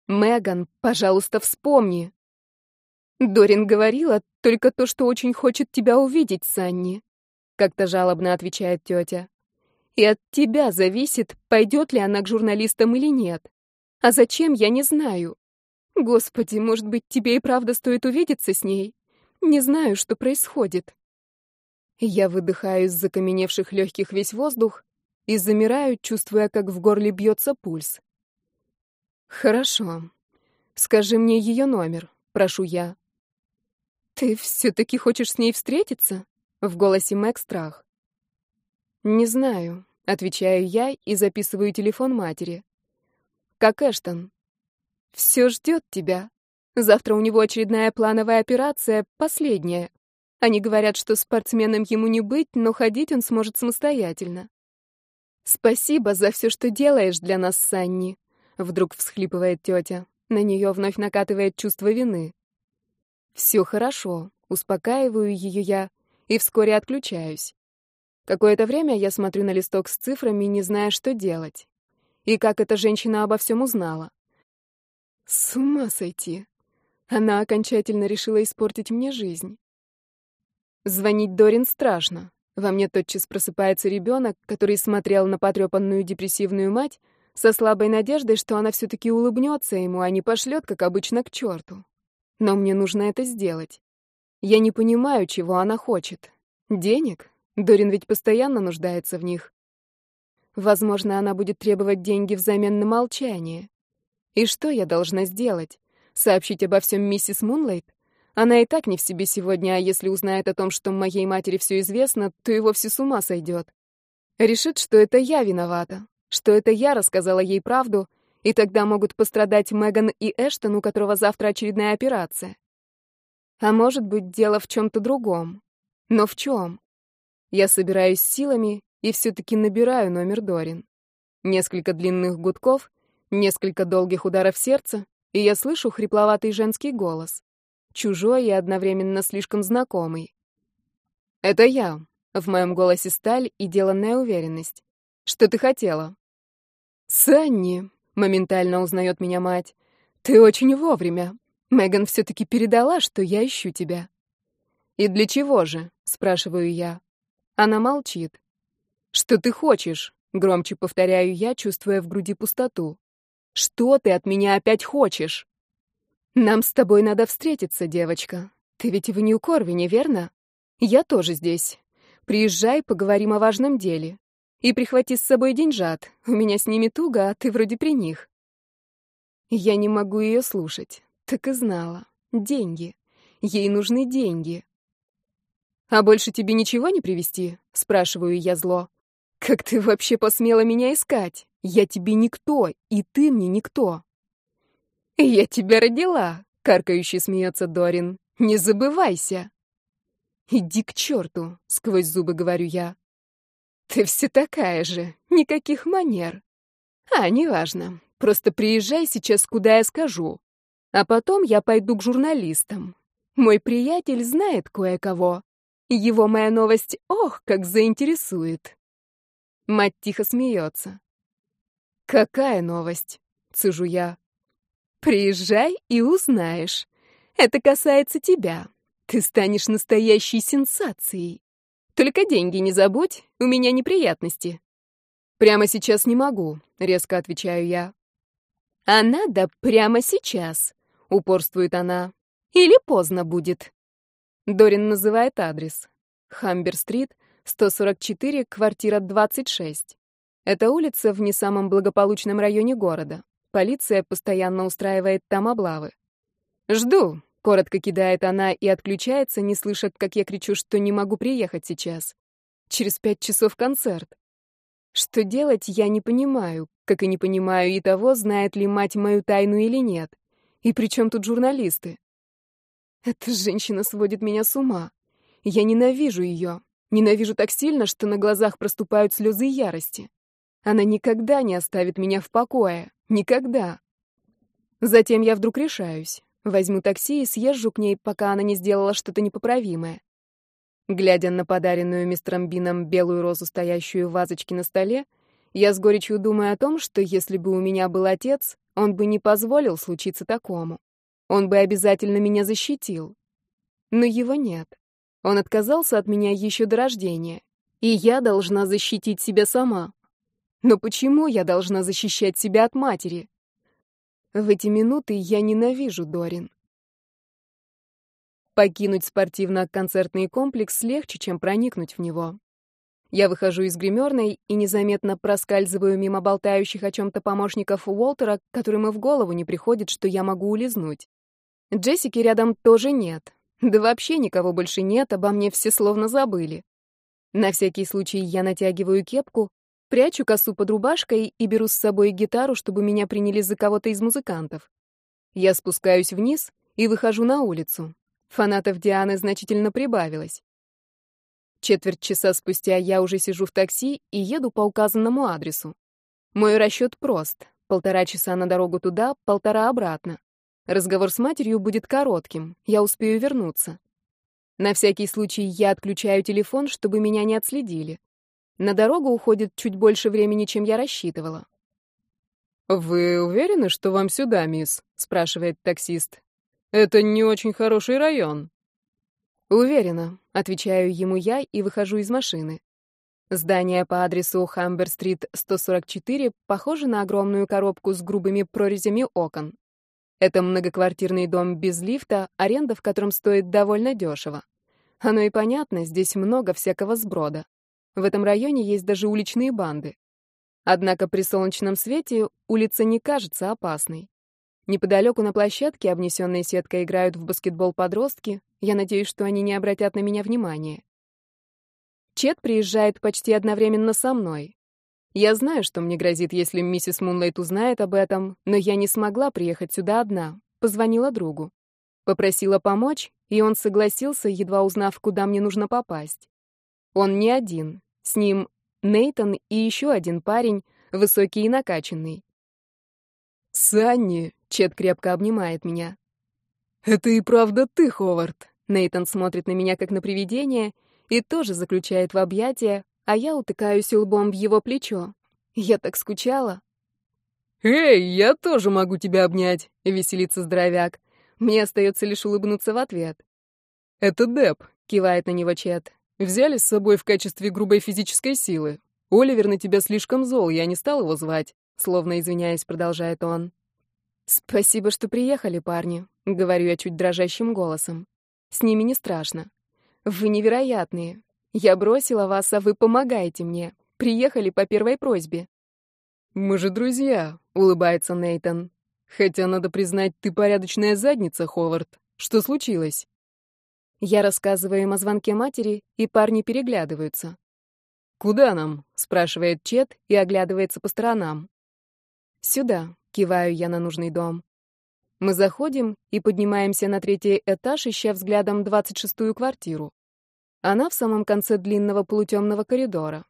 «Меган, пожалуйста, вспомни». «Дорин говорила только то, что очень хочет тебя увидеть, Санни», — как-то жалобно отвечает тетя. И от тебя зависит, пойдет ли она к журналистам или нет. А зачем, я не знаю. Господи, может быть, тебе и правда стоит увидеться с ней? Не знаю, что происходит. Я выдыхаю из закаменевших легких весь воздух и замираю, чувствуя, как в горле бьется пульс. Хорошо. Скажи мне ее номер, прошу я. Ты все-таки хочешь с ней встретиться? В голосе Мэг страх. Не знаю. Отвечаю я и записываю телефон матери. Как Эштон. Все ждет тебя. Завтра у него очередная плановая операция, последняя. Они говорят, что спортсменом ему не быть, но ходить он сможет самостоятельно. Спасибо за все, что делаешь для нас, Санни. Вдруг всхлипывает тетя. На нее вновь накатывает чувство вины. Все хорошо. Успокаиваю ее я и вскоре отключаюсь. Какое-то время я смотрю на листок с цифрами, не зная, что делать. И как эта женщина обо всем узнала. С ума сойти. Она окончательно решила испортить мне жизнь. Звонить Дорин страшно. Во мне тотчас просыпается ребенок, который смотрел на потрепанную депрессивную мать со слабой надеждой, что она все-таки улыбнется ему, а не пошлет, как обычно, к черту. Но мне нужно это сделать. Я не понимаю, чего она хочет. Денег? Дорин ведь постоянно нуждается в них. Возможно, она будет требовать деньги взамен на молчание. И что я должна сделать? Сообщить обо всем миссис Мунлайт? Она и так не в себе сегодня, а если узнает о том, что моей матери все известно, то и вовсе с ума сойдет. Решит, что это я виновата, что это я рассказала ей правду, и тогда могут пострадать Меган и Эштон, у которого завтра очередная операция. А может быть, дело в чем-то другом. Но в чем? Я собираюсь силами и все-таки набираю номер Дорин. Несколько длинных гудков, несколько долгих ударов сердца, и я слышу хрипловатый женский голос. Чужой и одновременно слишком знакомый. «Это я», — в моем голосе сталь и деланная уверенность. «Что ты хотела?» «Санни», — моментально узнает меня мать, — «ты очень вовремя. Меган все-таки передала, что я ищу тебя». «И для чего же?» — спрашиваю я. Она молчит. «Что ты хочешь?» — громче повторяю я, чувствуя в груди пустоту. «Что ты от меня опять хочешь?» «Нам с тобой надо встретиться, девочка. Ты ведь в Нью-Корвине, верно? Я тоже здесь. Приезжай, поговорим о важном деле. И прихвати с собой деньжат. У меня с ними туго, а ты вроде при них». Я не могу ее слушать. Так и знала. Деньги. Ей нужны деньги. «А больше тебе ничего не привезти?» — спрашиваю я зло. «Как ты вообще посмела меня искать? Я тебе никто, и ты мне никто». «Я тебя родила», — каркающе смеется Дорин. «Не забывайся». «Иди к черту», — сквозь зубы говорю я. «Ты все такая же, никаких манер». «А, неважно, просто приезжай сейчас, куда я скажу. А потом я пойду к журналистам. Мой приятель знает кое-кого. Его моя новость, ох, как заинтересует». Мать тихо смеется. «Какая новость?» — цежу я. «Приезжай и узнаешь. Это касается тебя. Ты станешь настоящей сенсацией. Только деньги не забудь, у меня неприятности». «Прямо сейчас не могу», — резко отвечаю я. «А надо прямо сейчас», — упорствует она. «Или поздно будет». Дорин называет адрес. Хамбер-стрит, 144, квартира 26. Это улица в не самом благополучном районе города. Полиция постоянно устраивает там облавы. «Жду», — коротко кидает она и отключается, не слыша, как я кричу, что не могу приехать сейчас. Через пять часов концерт. Что делать, я не понимаю, как и не понимаю и того, знает ли мать мою тайну или нет. И при чем тут журналисты? Эта женщина сводит меня с ума. Я ненавижу ее. Ненавижу так сильно, что на глазах проступают слезы ярости. Она никогда не оставит меня в покое. Никогда. Затем я вдруг решаюсь. Возьму такси и съезжу к ней, пока она не сделала что-то непоправимое. Глядя на подаренную мистером Бином белую розу, стоящую в вазочке на столе, я с горечью думаю о том, что если бы у меня был отец, он бы не позволил случиться такому. Он бы обязательно меня защитил. Но его нет. Он отказался от меня еще до рождения, и я должна защитить себя сама. Но почему я должна защищать себя от матери? В эти минуты я ненавижу Дорин. Покинуть спортивно-концертный комплекс легче, чем проникнуть в него. Я выхожу из гримерной и незаметно проскальзываю мимо болтающих о чем-то помощников Уолтера, которым и в голову не приходит, что я могу улизнуть. Джессики рядом тоже нет. Да вообще никого больше нет, обо мне все словно забыли. На всякий случай я натягиваю кепку, прячу косу под рубашкой и беру с собой гитару, чтобы меня приняли за кого-то из музыкантов. Я спускаюсь вниз и выхожу на улицу. Фанатов Дианы значительно прибавилось. Четверть часа спустя я уже сижу в такси и еду по указанному адресу. Мой расчет прост. Полтора часа на дорогу туда, полтора обратно. Разговор с матерью будет коротким, я успею вернуться. На всякий случай я отключаю телефон, чтобы меня не отследили. На дорогу уходит чуть больше времени, чем я рассчитывала. «Вы уверены, что вам сюда, мисс?» — спрашивает таксист. «Это не очень хороший район». «Уверена», — отвечаю ему я и выхожу из машины. Здание по адресу Хамбер-стрит, 144, похоже на огромную коробку с грубыми прорезями окон. Это многоквартирный дом без лифта, аренда в котором стоит довольно дешево. Оно и понятно, здесь много всякого сброда. В этом районе есть даже уличные банды. Однако при солнечном свете улица не кажется опасной. Неподалеку на площадке, обнесенной сеткой, играют в баскетбол подростки. Я надеюсь, что они не обратят на меня внимания. Чет приезжает почти одновременно со мной. Я знаю, что мне грозит, если миссис Мунлайт узнает об этом, но я не смогла приехать сюда одна. Позвонила другу. Попросила помочь, и он согласился, едва узнав, куда мне нужно попасть. Он не один. С ним Нейтон и еще один парень, высокий и накачанный. «Санни!» — Чет крепко обнимает меня. «Это и правда ты, Ховард!» Нейтон смотрит на меня, как на привидение, и тоже заключает в объятия, а я утыкаюсь лбом в его плечо. Я так скучала. «Эй, я тоже могу тебя обнять», — веселится здоровяк. Мне остается лишь улыбнуться в ответ. «Это Деп», — кивает на него Чет. «Взяли с собой в качестве грубой физической силы. Оливер на тебя слишком зол, я не стал его звать», — словно извиняясь, продолжает он. «Спасибо, что приехали, парни», — говорю я чуть дрожащим голосом. «С ними не страшно. Вы невероятные. Я бросила вас, а вы помогаете мне. Приехали по первой просьбе. Мы же друзья, улыбается Нейтон. Хотя, надо признать, ты порядочная задница, Ховард. Что случилось? Я рассказываю им о звонке матери, и парни переглядываются. «Куда нам?» — спрашивает Чет и оглядывается по сторонам. «Сюда», — киваю я на нужный дом. Мы заходим и поднимаемся на третий этаж, ища взглядом двадцать шестую квартиру. Она в самом конце длинного полутемного коридора.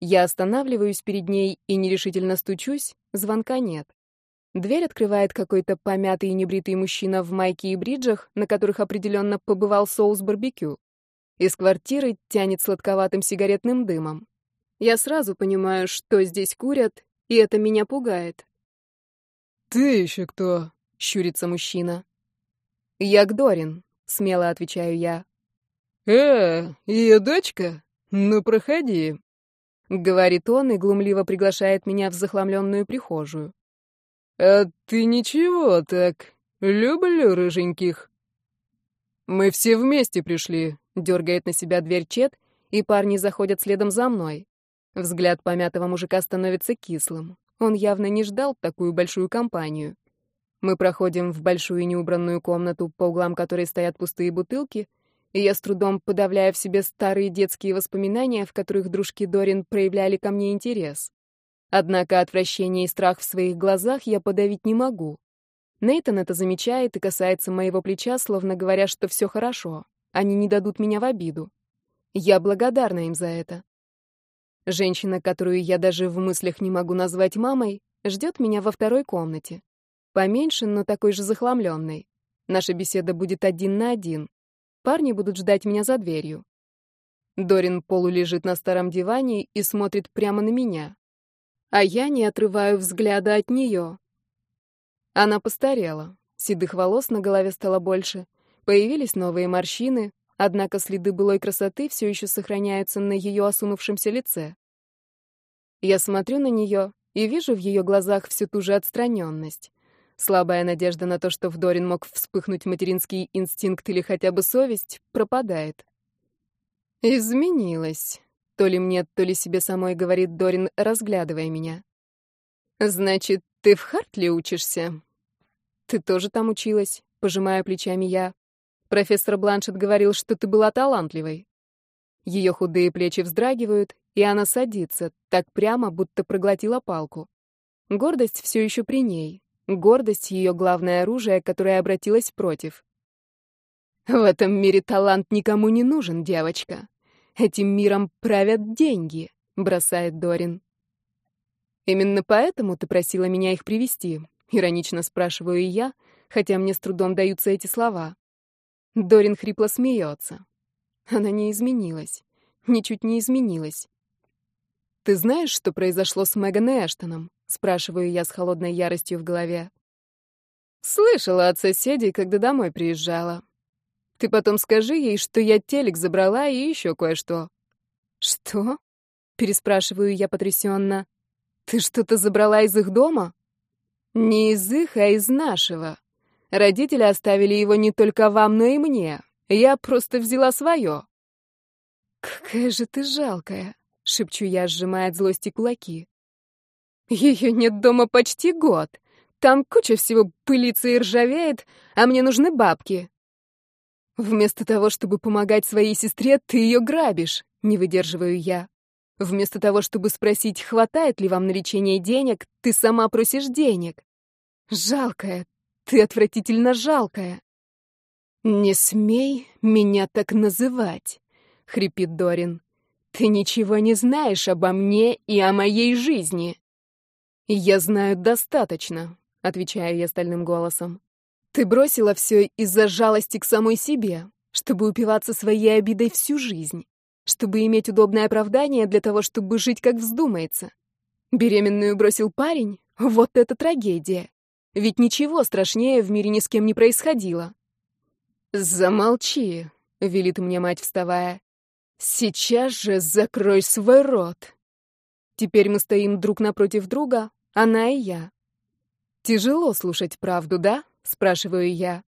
Я останавливаюсь перед ней и нерешительно стучусь, звонка нет. Дверь открывает какой-то помятый и небритый мужчина в майке и бриджах, на которых определенно побывал соус барбекю. Из квартиры тянет сладковатым сигаретным дымом. Я сразу понимаю, что здесь курят, и это меня пугает. «Ты еще кто?» — щурится мужчина. «Я Гдорин», — смело отвечаю я. «Э, ее дочка? Ну, проходи», — говорит он и глумливо приглашает меня в захламленную прихожую. «А ты ничего так. Люблю рыженьких». «Мы все вместе пришли», — дергает на себя дверь Чет, и парни заходят следом за мной. Взгляд помятого мужика становится кислым. Он явно не ждал такую большую компанию. Мы проходим в большую неубранную комнату, по углам которой стоят пустые бутылки — и я с трудом подавляю в себе старые детские воспоминания, в которых дружки Дорин проявляли ко мне интерес. Однако отвращение и страх в своих глазах я подавить не могу. Нейтан это замечает и касается моего плеча, словно говоря, что все хорошо. Они не дадут меня в обиду. Я благодарна им за это. Женщина, которую я даже в мыслях не могу назвать мамой, ждет меня во второй комнате. Поменьше, но такой же захламленной. Наша беседа будет один на один. Парни будут ждать меня за дверью. Дорин полулежит на старом диване и смотрит прямо на меня. А я не отрываю взгляда от нее. Она постарела. Седых волос на голове стало больше. Появились новые морщины, однако следы былой красоты все еще сохраняются на ее осунувшемся лице. Я смотрю на нее и вижу в ее глазах всю ту же отстраненность. Слабая надежда на то, что в Дорин мог вспыхнуть материнский инстинкт или хотя бы совесть, пропадает. «Изменилась», — то ли мне, то ли себе самой говорит Дорин, разглядывая меня. «Значит, ты в Хартли учишься?» «Ты тоже там училась», — пожимая плечами я. «Профессор Бланшет говорил, что ты была талантливой». Ее худые плечи вздрагивают, и она садится, так прямо, будто проглотила палку. Гордость все еще при ней, Гордость — ее главное оружие, которое обратилось против. «В этом мире талант никому не нужен, девочка. Этим миром правят деньги», — бросает Дорин. «Именно поэтому ты просила меня их привести. иронично спрашиваю я, хотя мне с трудом даются эти слова. Дорин хрипло смеется. Она не изменилась. Ничуть не изменилась. «Ты знаешь, что произошло с Меган Эштоном?» — спрашиваю я с холодной яростью в голове. «Слышала от соседей, когда домой приезжала. Ты потом скажи ей, что я телек забрала и еще кое-что». «Что?» — переспрашиваю я потрясенно. «Ты что-то забрала из их дома?» «Не из их, а из нашего. Родители оставили его не только вам, но и мне. Я просто взяла свое». «Какая же ты жалкая!» — шепчу я, сжимая от злости кулаки. «Ее нет дома почти год. Там куча всего пылится и ржавеет, а мне нужны бабки». «Вместо того, чтобы помогать своей сестре, ты ее грабишь», — не выдерживаю я. «Вместо того, чтобы спросить, хватает ли вам на лечение денег, ты сама просишь денег. Жалкая, ты отвратительно жалкая». «Не смей меня так называть», — хрипит Дорин. Ты ничего не знаешь обо мне и о моей жизни. Я знаю достаточно, отвечаю я стальным голосом. Ты бросила все из-за жалости к самой себе, чтобы упиваться своей обидой всю жизнь, чтобы иметь удобное оправдание для того, чтобы жить как вздумается. Беременную бросил парень? Вот это трагедия. Ведь ничего страшнее в мире ни с кем не происходило. «Замолчи», — велит мне мать, вставая. Сейчас же закрой свой рот. Теперь мы стоим друг напротив друга, она и я. Тяжело слушать правду, да? Спрашиваю я.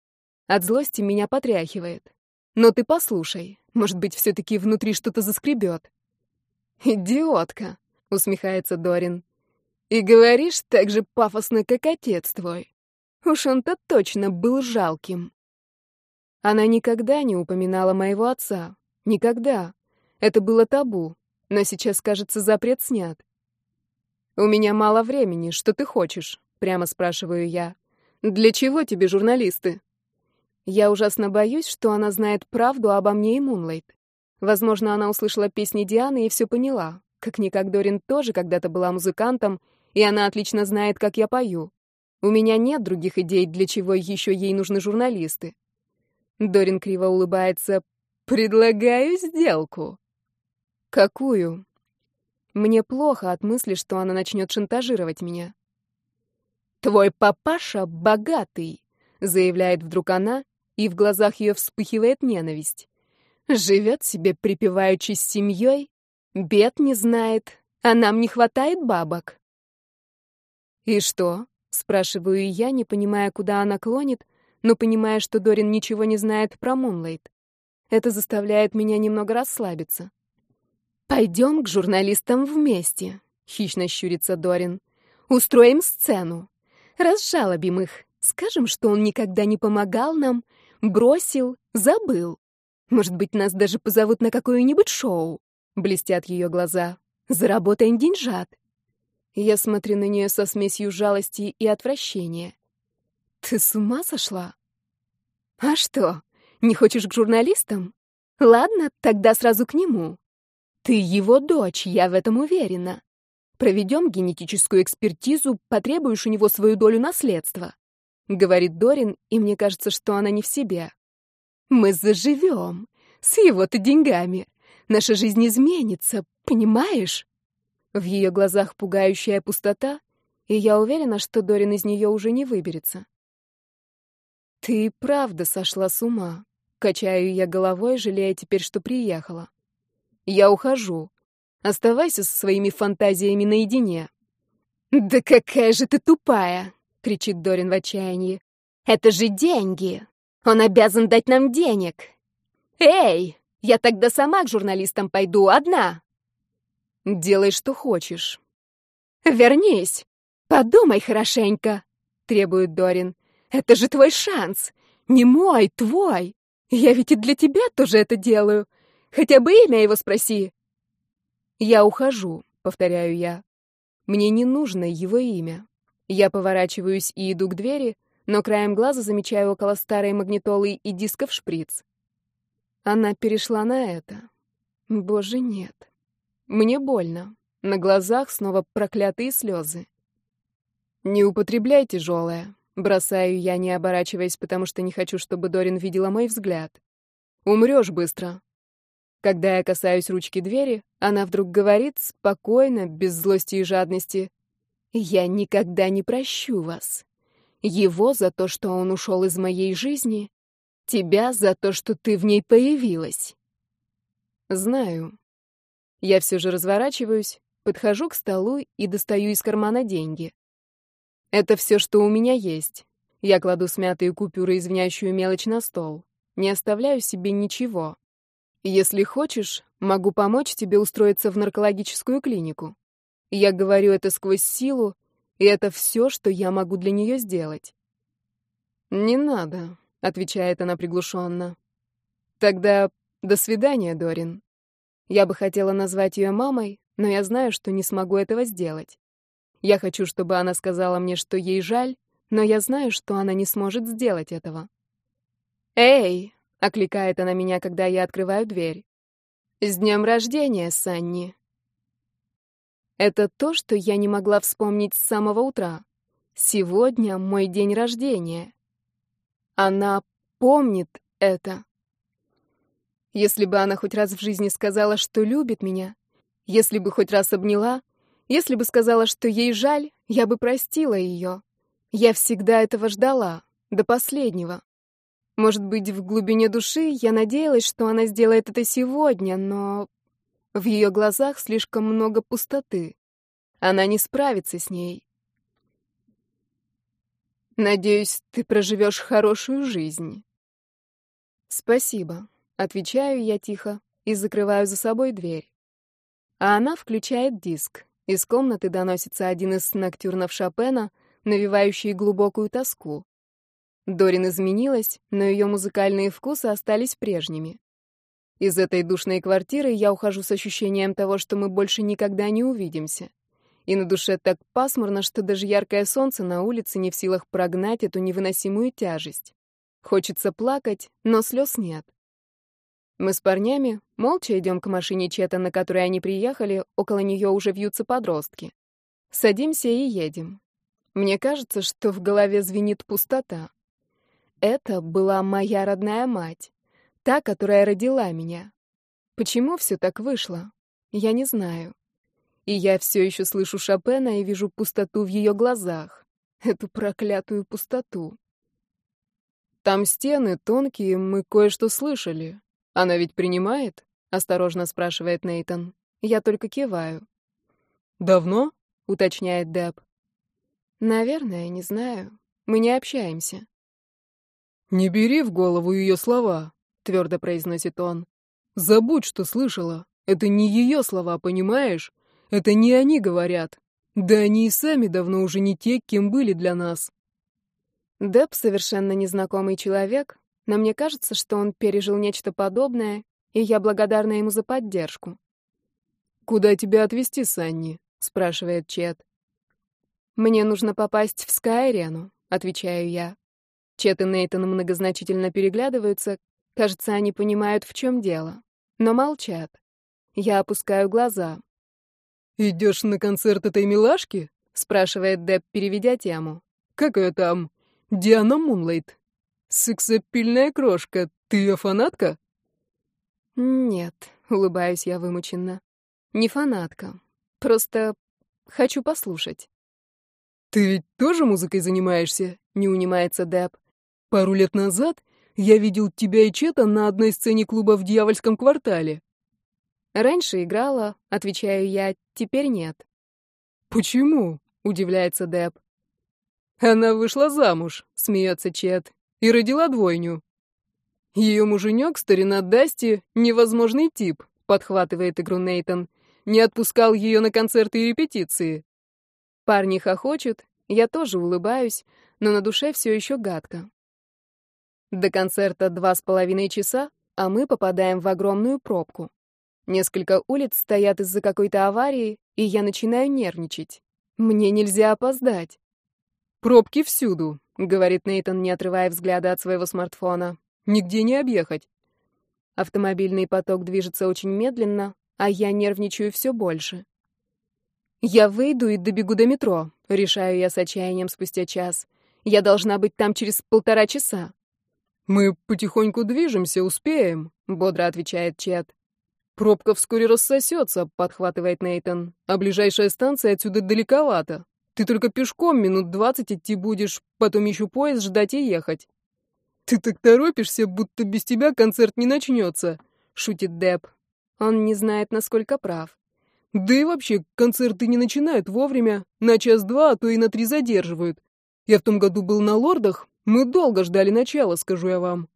От злости меня потряхивает. Но ты послушай, может быть, все-таки внутри что-то заскребет. Идиотка, усмехается Дорин. И говоришь так же пафосно, как отец твой. Уж он-то точно был жалким. Она никогда не упоминала моего отца. Никогда. Это было табу. Но сейчас, кажется, запрет снят. «У меня мало времени. Что ты хочешь?» — прямо спрашиваю я. «Для чего тебе журналисты?» Я ужасно боюсь, что она знает правду обо мне и Мунлайт. Возможно, она услышала песни Дианы и все поняла. Как-никак Дорин тоже когда-то была музыкантом, и она отлично знает, как я пою. У меня нет других идей, для чего еще ей нужны журналисты. Дорин криво улыбается. «Предлагаю сделку». «Какую?» Мне плохо от мысли, что она начнет шантажировать меня. «Твой папаша богатый», — заявляет вдруг она, и в глазах ее вспыхивает ненависть. Живет себе припеваючи с семьей, бед не знает, а нам не хватает бабок. «И что?» — спрашиваю я, не понимая, куда она клонит, но понимая, что Дорин ничего не знает про Мунлайт. Это заставляет меня немного расслабиться. «Пойдем к журналистам вместе», — хищно щурится Дорин. «Устроим сцену. Разжалобим их. Скажем, что он никогда не помогал нам, бросил, забыл. Может быть, нас даже позовут на какое-нибудь шоу. Блестят ее глаза. Заработаем деньжат. Я смотрю на нее со смесью жалости и отвращения. Ты с ума сошла? А что, не хочешь к журналистам? Ладно, тогда сразу к нему. Ты его дочь, я в этом уверена. Проведем генетическую экспертизу, потребуешь у него свою долю наследства. — говорит Дорин, и мне кажется, что она не в себе. «Мы заживем. С его-то деньгами. Наша жизнь изменится, понимаешь?» В ее глазах пугающая пустота, и я уверена, что Дорин из нее уже не выберется. «Ты правда сошла с ума», — качаю я головой, жалея теперь, что приехала. «Я ухожу. Оставайся со своими фантазиями наедине». «Да какая же ты тупая!» — кричит Дорин в отчаянии. «Это же деньги! Он обязан дать нам денег! Эй, я тогда сама к журналистам пойду, одна!» «Делай, что хочешь». «Вернись! Подумай хорошенько!» — требует Дорин. «Это же твой шанс! Не мой, твой! Я ведь и для тебя тоже это делаю! Хотя бы имя его спроси!» «Я ухожу», — повторяю я. «Мне не нужно его имя». Я поворачиваюсь и иду к двери, но краем глаза замечаю около старой магнитолы и дисков шприц. Она перешла на это. Боже, нет. Мне больно. На глазах снова проклятые слезы. «Не употребляй тяжелое», — бросаю я, не оборачиваясь, потому что не хочу, чтобы Дорин видела мой взгляд. «Умрешь быстро». Когда я касаюсь ручки двери, она вдруг говорит, спокойно, без злости и жадности, я никогда не прощу вас. Его за то, что он ушел из моей жизни, тебя за то, что ты в ней появилась. Знаю. Я все же разворачиваюсь, подхожу к столу и достаю из кармана деньги. Это все, что у меня есть. Я кладу смятые купюры и звенящую мелочь на стол. Не оставляю себе ничего. Если хочешь, могу помочь тебе устроиться в наркологическую клинику. Я говорю это сквозь силу, и это все, что я могу для нее сделать. «Не надо», — отвечает она приглушенно. «Тогда до свидания, Дорин. Я бы хотела назвать ее мамой, но я знаю, что не смогу этого сделать. Я хочу, чтобы она сказала мне, что ей жаль, но я знаю, что она не сможет сделать этого». «Эй!» — окликает она меня, когда я открываю дверь. «С днем рождения, Санни!» Это то, что я не могла вспомнить с самого утра. Сегодня мой день рождения. Она помнит это. Если бы она хоть раз в жизни сказала, что любит меня, если бы хоть раз обняла, если бы сказала, что ей жаль, я бы простила ее. Я всегда этого ждала, до последнего. Может быть, в глубине души я надеялась, что она сделает это сегодня, но в ее глазах слишком много пустоты. Она не справится с ней. Надеюсь, ты проживешь хорошую жизнь. Спасибо. Отвечаю я тихо и закрываю за собой дверь. А она включает диск. Из комнаты доносится один из ноктюрнов Шопена, навевающий глубокую тоску. Дорин изменилась, но ее музыкальные вкусы остались прежними. Из этой душной квартиры я ухожу с ощущением того, что мы больше никогда не увидимся. И на душе так пасмурно, что даже яркое солнце на улице не в силах прогнать эту невыносимую тяжесть. Хочется плакать, но слез нет. Мы с парнями молча идем к машине Чета, на которой они приехали, около нее уже вьются подростки. Садимся и едем. Мне кажется, что в голове звенит пустота. Это была моя родная мать, та, которая родила меня. Почему все так вышло? Я не знаю. И я все еще слышу Шопена и вижу пустоту в ее глазах. Эту проклятую пустоту. Там стены тонкие, мы кое-что слышали. Она ведь принимает? Осторожно спрашивает Нейтон. Я только киваю. Давно? Уточняет Деб. Наверное, не знаю. Мы не общаемся. Не бери в голову ее слова, твердо произносит он. Забудь, что слышала. Это не ее слова, понимаешь? Это не они говорят. Да они и сами давно уже не те, кем были для нас. Деб совершенно незнакомый человек, но мне кажется, что он пережил нечто подобное, и я благодарна ему за поддержку. «Куда тебя отвезти, Санни?» — спрашивает Чет. «Мне нужно попасть в Скайрену», — отвечаю я. Чет и Нейтан многозначительно переглядываются. Кажется, они понимают, в чем дело. Но молчат. Я опускаю глаза. «Идешь на концерт этой милашки?» — спрашивает Деб, переведя тему. «Как ее там? Диана Мунлайт?» «Сексапильная крошка, ты ее фанатка?» «Нет», — улыбаюсь я вымученно. «Не фанатка. Просто хочу послушать». «Ты ведь тоже музыкой занимаешься?» — не унимается Дэб. «Пару лет назад я видел тебя и Чета на одной сцене клуба в Дьявольском квартале». «Раньше играла», — отвечаю я, — «теперь нет». «Почему?» — удивляется Дэб. «Она вышла замуж», — смеется Чет и родила двойню. Ее муженек, старина Дасти, невозможный тип, подхватывает игру Нейтон. Не отпускал ее на концерты и репетиции. Парни хохочут, я тоже улыбаюсь, но на душе все еще гадко. До концерта два с половиной часа, а мы попадаем в огромную пробку. Несколько улиц стоят из-за какой-то аварии, и я начинаю нервничать. Мне нельзя опоздать. Пробки всюду, — говорит Нейтон, не отрывая взгляда от своего смартфона. «Нигде не объехать». Автомобильный поток движется очень медленно, а я нервничаю все больше. «Я выйду и добегу до метро», — решаю я с отчаянием спустя час. «Я должна быть там через полтора часа». «Мы потихоньку движемся, успеем», — бодро отвечает Чет. «Пробка вскоре рассосется», — подхватывает Нейтон. «А ближайшая станция отсюда далековато». Ты только пешком минут двадцать идти будешь, потом еще поезд ждать и ехать. Ты так торопишься, будто без тебя концерт не начнется, шутит Деб. Он не знает, насколько прав. Да и вообще, концерты не начинают вовремя, на час-два, а то и на три задерживают. Я в том году был на лордах, мы долго ждали начала, скажу я вам.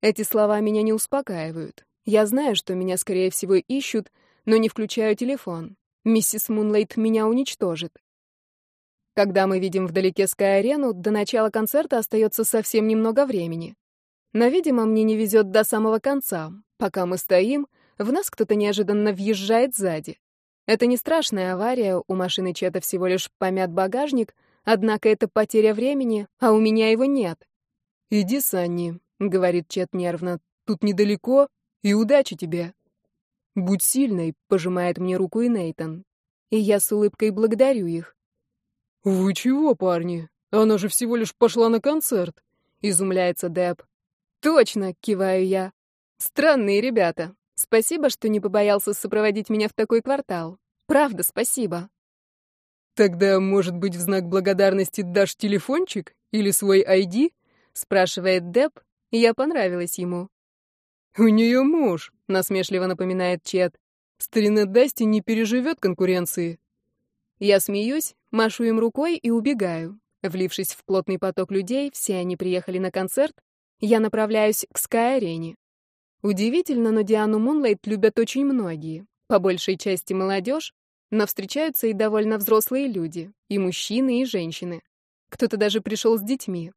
Эти слова меня не успокаивают. Я знаю, что меня, скорее всего, ищут, но не включаю телефон. Миссис Мунлейт меня уничтожит. Когда мы видим вдалеке Скай-арену, до начала концерта остается совсем немного времени. Но, видимо, мне не везет до самого конца. Пока мы стоим, в нас кто-то неожиданно въезжает сзади. Это не страшная авария, у машины Чета всего лишь помят багажник, однако это потеря времени, а у меня его нет. «Иди, Санни», — говорит Чет нервно, — «тут недалеко, и удачи тебе». «Будь сильной», — пожимает мне руку и Нейтон. И я с улыбкой благодарю их. «Вы чего, парни? Она же всего лишь пошла на концерт», — изумляется Деб. «Точно», — киваю я. «Странные ребята. Спасибо, что не побоялся сопроводить меня в такой квартал. Правда, спасибо». «Тогда, может быть, в знак благодарности дашь телефончик или свой ID?» — спрашивает Деб, и я понравилась ему. «У нее муж», — насмешливо напоминает Чет. «Старина Дасти не переживет конкуренции». Я смеюсь, машу им рукой и убегаю. Влившись в плотный поток людей, все они приехали на концерт, я направляюсь к Скай-арене. Удивительно, но Диану Мунлайт любят очень многие. По большей части молодежь, но встречаются и довольно взрослые люди, и мужчины, и женщины. Кто-то даже пришел с детьми.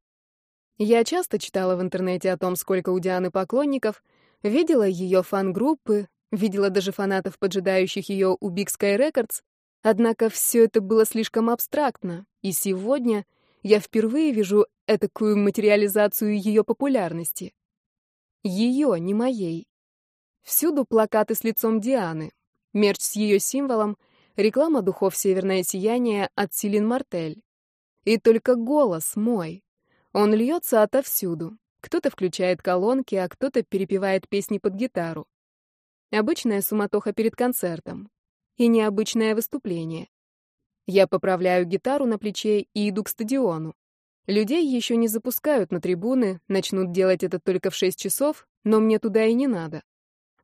Я часто читала в интернете о том, сколько у Дианы поклонников, видела ее фан-группы, видела даже фанатов, поджидающих ее у Big Sky Records, однако все это было слишком абстрактно, и сегодня я впервые вижу этакую материализацию ее популярности. Ее, не моей. Всюду плакаты с лицом Дианы, мерч с ее символом, реклама духов «Северное сияние» от Силин Мартель. И только голос мой. Он льется отовсюду. Кто-то включает колонки, а кто-то перепевает песни под гитару. Обычная суматоха перед концертом. И необычное выступление. Я поправляю гитару на плече и иду к стадиону. Людей еще не запускают на трибуны, начнут делать это только в 6 часов, но мне туда и не надо.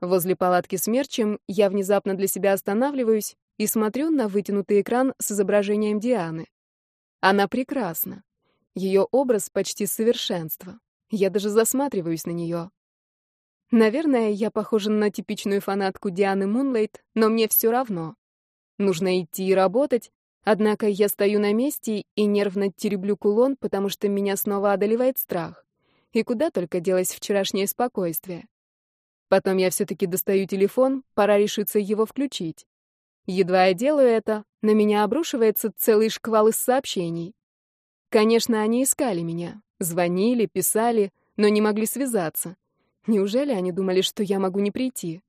Возле палатки с мерчем я внезапно для себя останавливаюсь и смотрю на вытянутый экран с изображением Дианы. Она прекрасна. Ее образ почти совершенство. Я даже засматриваюсь на нее. Наверное, я похожа на типичную фанатку Дианы Мунлайт, но мне все равно. Нужно идти и работать, однако я стою на месте и нервно тереблю кулон, потому что меня снова одолевает страх. И куда только делось вчерашнее спокойствие. Потом я все-таки достаю телефон, пора решиться его включить. Едва я делаю это, на меня обрушивается целый шквал из сообщений. Конечно, они искали меня. Звонили, писали, но не могли связаться. Неужели они думали, что я могу не прийти?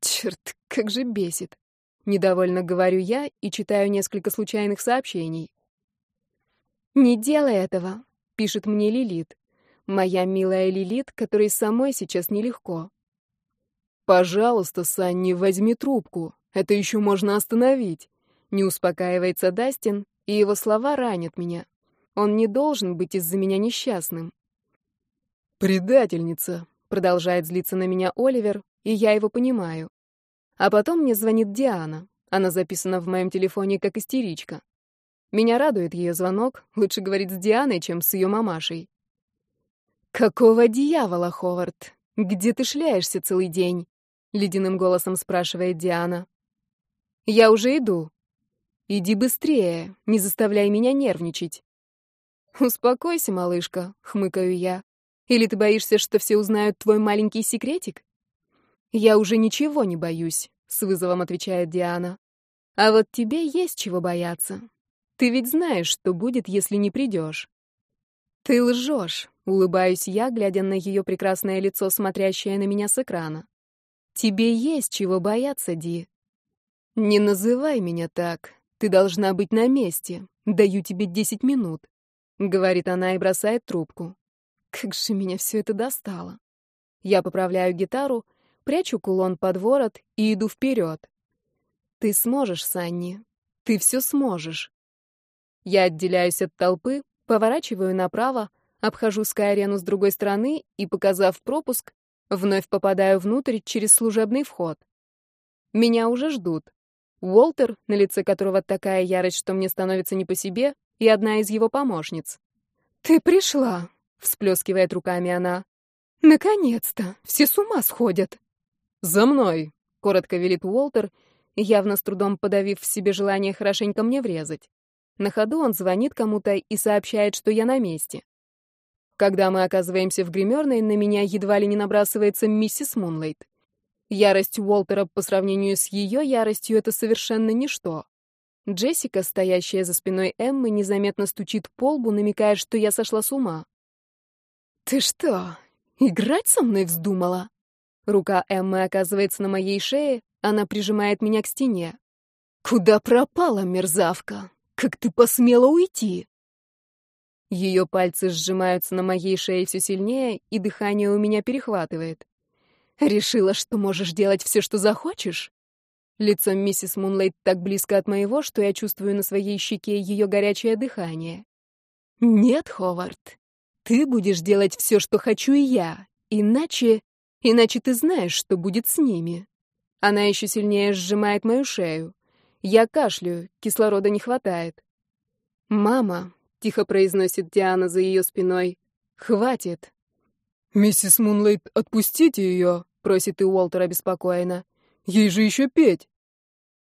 Черт, как же бесит. Недовольно говорю я и читаю несколько случайных сообщений. «Не делай этого», — пишет мне Лилит. Моя милая Лилит, которой самой сейчас нелегко. «Пожалуйста, Санни, возьми трубку. Это еще можно остановить». Не успокаивается Дастин, и его слова ранят меня. Он не должен быть из-за меня несчастным. «Предательница», — продолжает злиться на меня Оливер, и я его понимаю. А потом мне звонит Диана. Она записана в моем телефоне как истеричка. Меня радует ее звонок, лучше говорить с Дианой, чем с ее мамашей. «Какого дьявола, Ховард? Где ты шляешься целый день?» — ледяным голосом спрашивает Диана. «Я уже иду». «Иди быстрее, не заставляй меня нервничать». «Успокойся, малышка», — хмыкаю я. «Или ты боишься, что все узнают твой маленький секретик?» «Я уже ничего не боюсь», — с вызовом отвечает Диана. «А вот тебе есть чего бояться. Ты ведь знаешь, что будет, если не придешь». «Ты лжешь», — улыбаюсь я, глядя на ее прекрасное лицо, смотрящее на меня с экрана. «Тебе есть чего бояться, Ди». «Не называй меня так. Ты должна быть на месте. Даю тебе десять минут. — говорит она и бросает трубку. Как же меня все это достало. Я поправляю гитару, прячу кулон под ворот и иду вперед. Ты сможешь, Санни. Ты все сможешь. Я отделяюсь от толпы, поворачиваю направо, обхожу Скай-арену с другой стороны и, показав пропуск, вновь попадаю внутрь через служебный вход. Меня уже ждут. Уолтер, на лице которого такая ярость, что мне становится не по себе, и одна из его помощниц. «Ты пришла!» — всплескивает руками она. «Наконец-то! Все с ума сходят!» «За мной!» — коротко велит Уолтер, явно с трудом подавив в себе желание хорошенько мне врезать. На ходу он звонит кому-то и сообщает, что я на месте. Когда мы оказываемся в гримерной, на меня едва ли не набрасывается миссис Мунлайт. Ярость Уолтера по сравнению с ее яростью — это совершенно ничто. Джессика, стоящая за спиной Эммы, незаметно стучит по лбу, намекая, что я сошла с ума. «Ты что, играть со мной вздумала?» Рука Эммы оказывается на моей шее, она прижимает меня к стене. «Куда пропала, мерзавка? Как ты посмела уйти?» Ее пальцы сжимаются на моей шее все сильнее, и дыхание у меня перехватывает. «Решила, что можешь делать все, что захочешь?» Лицо миссис Мунлайт так близко от моего, что я чувствую на своей щеке ее горячее дыхание. «Нет, Ховард, ты будешь делать все, что хочу и я, иначе... Иначе ты знаешь, что будет с ними». Она еще сильнее сжимает мою шею. Я кашляю, кислорода не хватает. «Мама», — тихо произносит Диана за ее спиной, — «хватит». «Миссис Мунлайт, отпустите ее», — просит и Уолтер обеспокоенно. «Ей же еще петь».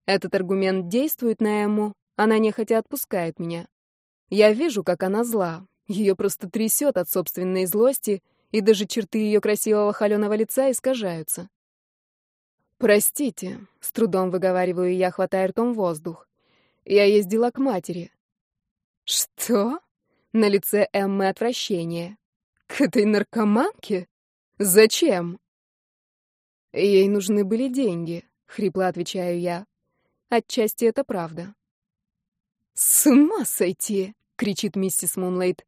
Этот аргумент действует на Эмму, она нехотя отпускает меня. Я вижу, как она зла. Ее просто трясет от собственной злости, и даже черты ее красивого холеного лица искажаются. «Простите», — с трудом выговариваю я, хватая ртом воздух. «Я ездила к матери». «Что?» — на лице Эммы отвращение. «К этой наркоманке? Зачем?» «Ей нужны были деньги», — хрипло отвечаю я. «Отчасти это правда». «С ума сойти!» — кричит миссис Мунлейт.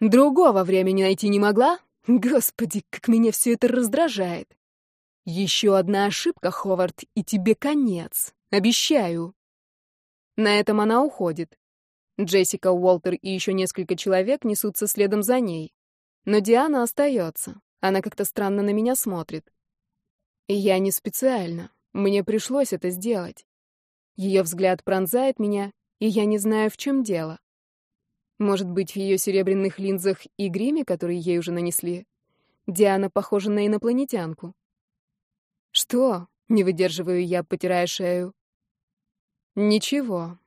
«Другого времени найти не могла? Господи, как меня все это раздражает!» Еще одна ошибка, Ховард, и тебе конец. Обещаю. На этом она уходит. Джессика, Уолтер и еще несколько человек несутся следом за ней. Но Диана остается. Она как-то странно на меня смотрит. И я не специально. Мне пришлось это сделать. Ее взгляд пронзает меня, и я не знаю, в чем дело. Может быть, в ее серебряных линзах и гриме, которые ей уже нанесли. Диана похожа на инопланетянку. «Что?» — не выдерживаю я, потирая шею. «Ничего».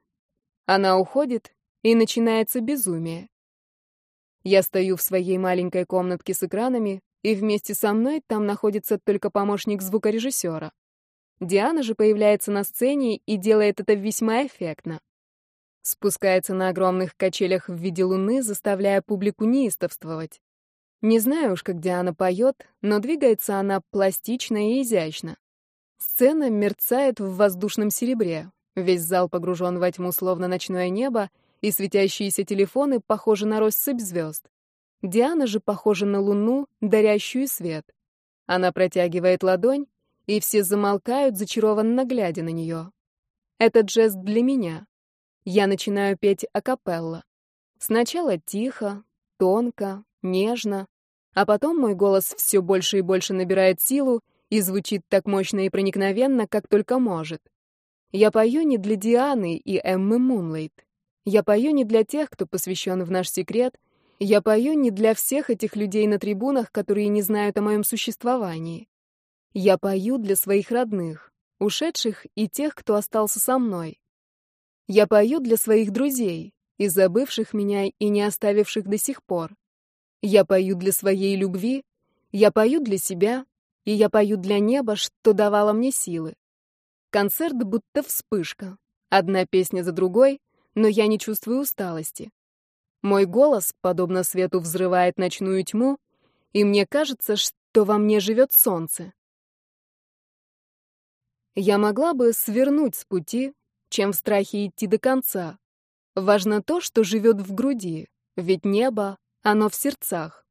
Она уходит, и начинается безумие. Я стою в своей маленькой комнатке с экранами, и вместе со мной там находится только помощник звукорежиссера. Диана же появляется на сцене и делает это весьма эффектно. Спускается на огромных качелях в виде луны, заставляя публику неистовствовать. Не знаю уж, как Диана поет, но двигается она пластично и изящно. Сцена мерцает в воздушном серебре. Весь зал погружен во тьму, словно ночное небо, и светящиеся телефоны похожи на россыпь звезд. Диана же похожа на луну, дарящую свет. Она протягивает ладонь, и все замолкают, зачарованно глядя на нее. Этот жест для меня. Я начинаю петь акапелла. Сначала тихо, тонко, нежно, а потом мой голос все больше и больше набирает силу и звучит так мощно и проникновенно, как только может. Я пою не для Дианы и Эммы Мунлейт. Я пою не для тех, кто посвящен в наш секрет. Я пою не для всех этих людей на трибунах, которые не знают о моем существовании. Я пою для своих родных, ушедших и тех, кто остался со мной. Я пою для своих друзей, и забывших меня и не оставивших до сих пор. Я пою для своей любви, я пою для себя, и я пою для неба, что давало мне силы. Концерт будто вспышка. Одна песня за другой, но я не чувствую усталости. Мой голос, подобно свету, взрывает ночную тьму, и мне кажется, что во мне живет солнце. Я могла бы свернуть с пути, чем в страхе идти до конца. Важно то, что живет в груди, ведь небо оно в сердцах.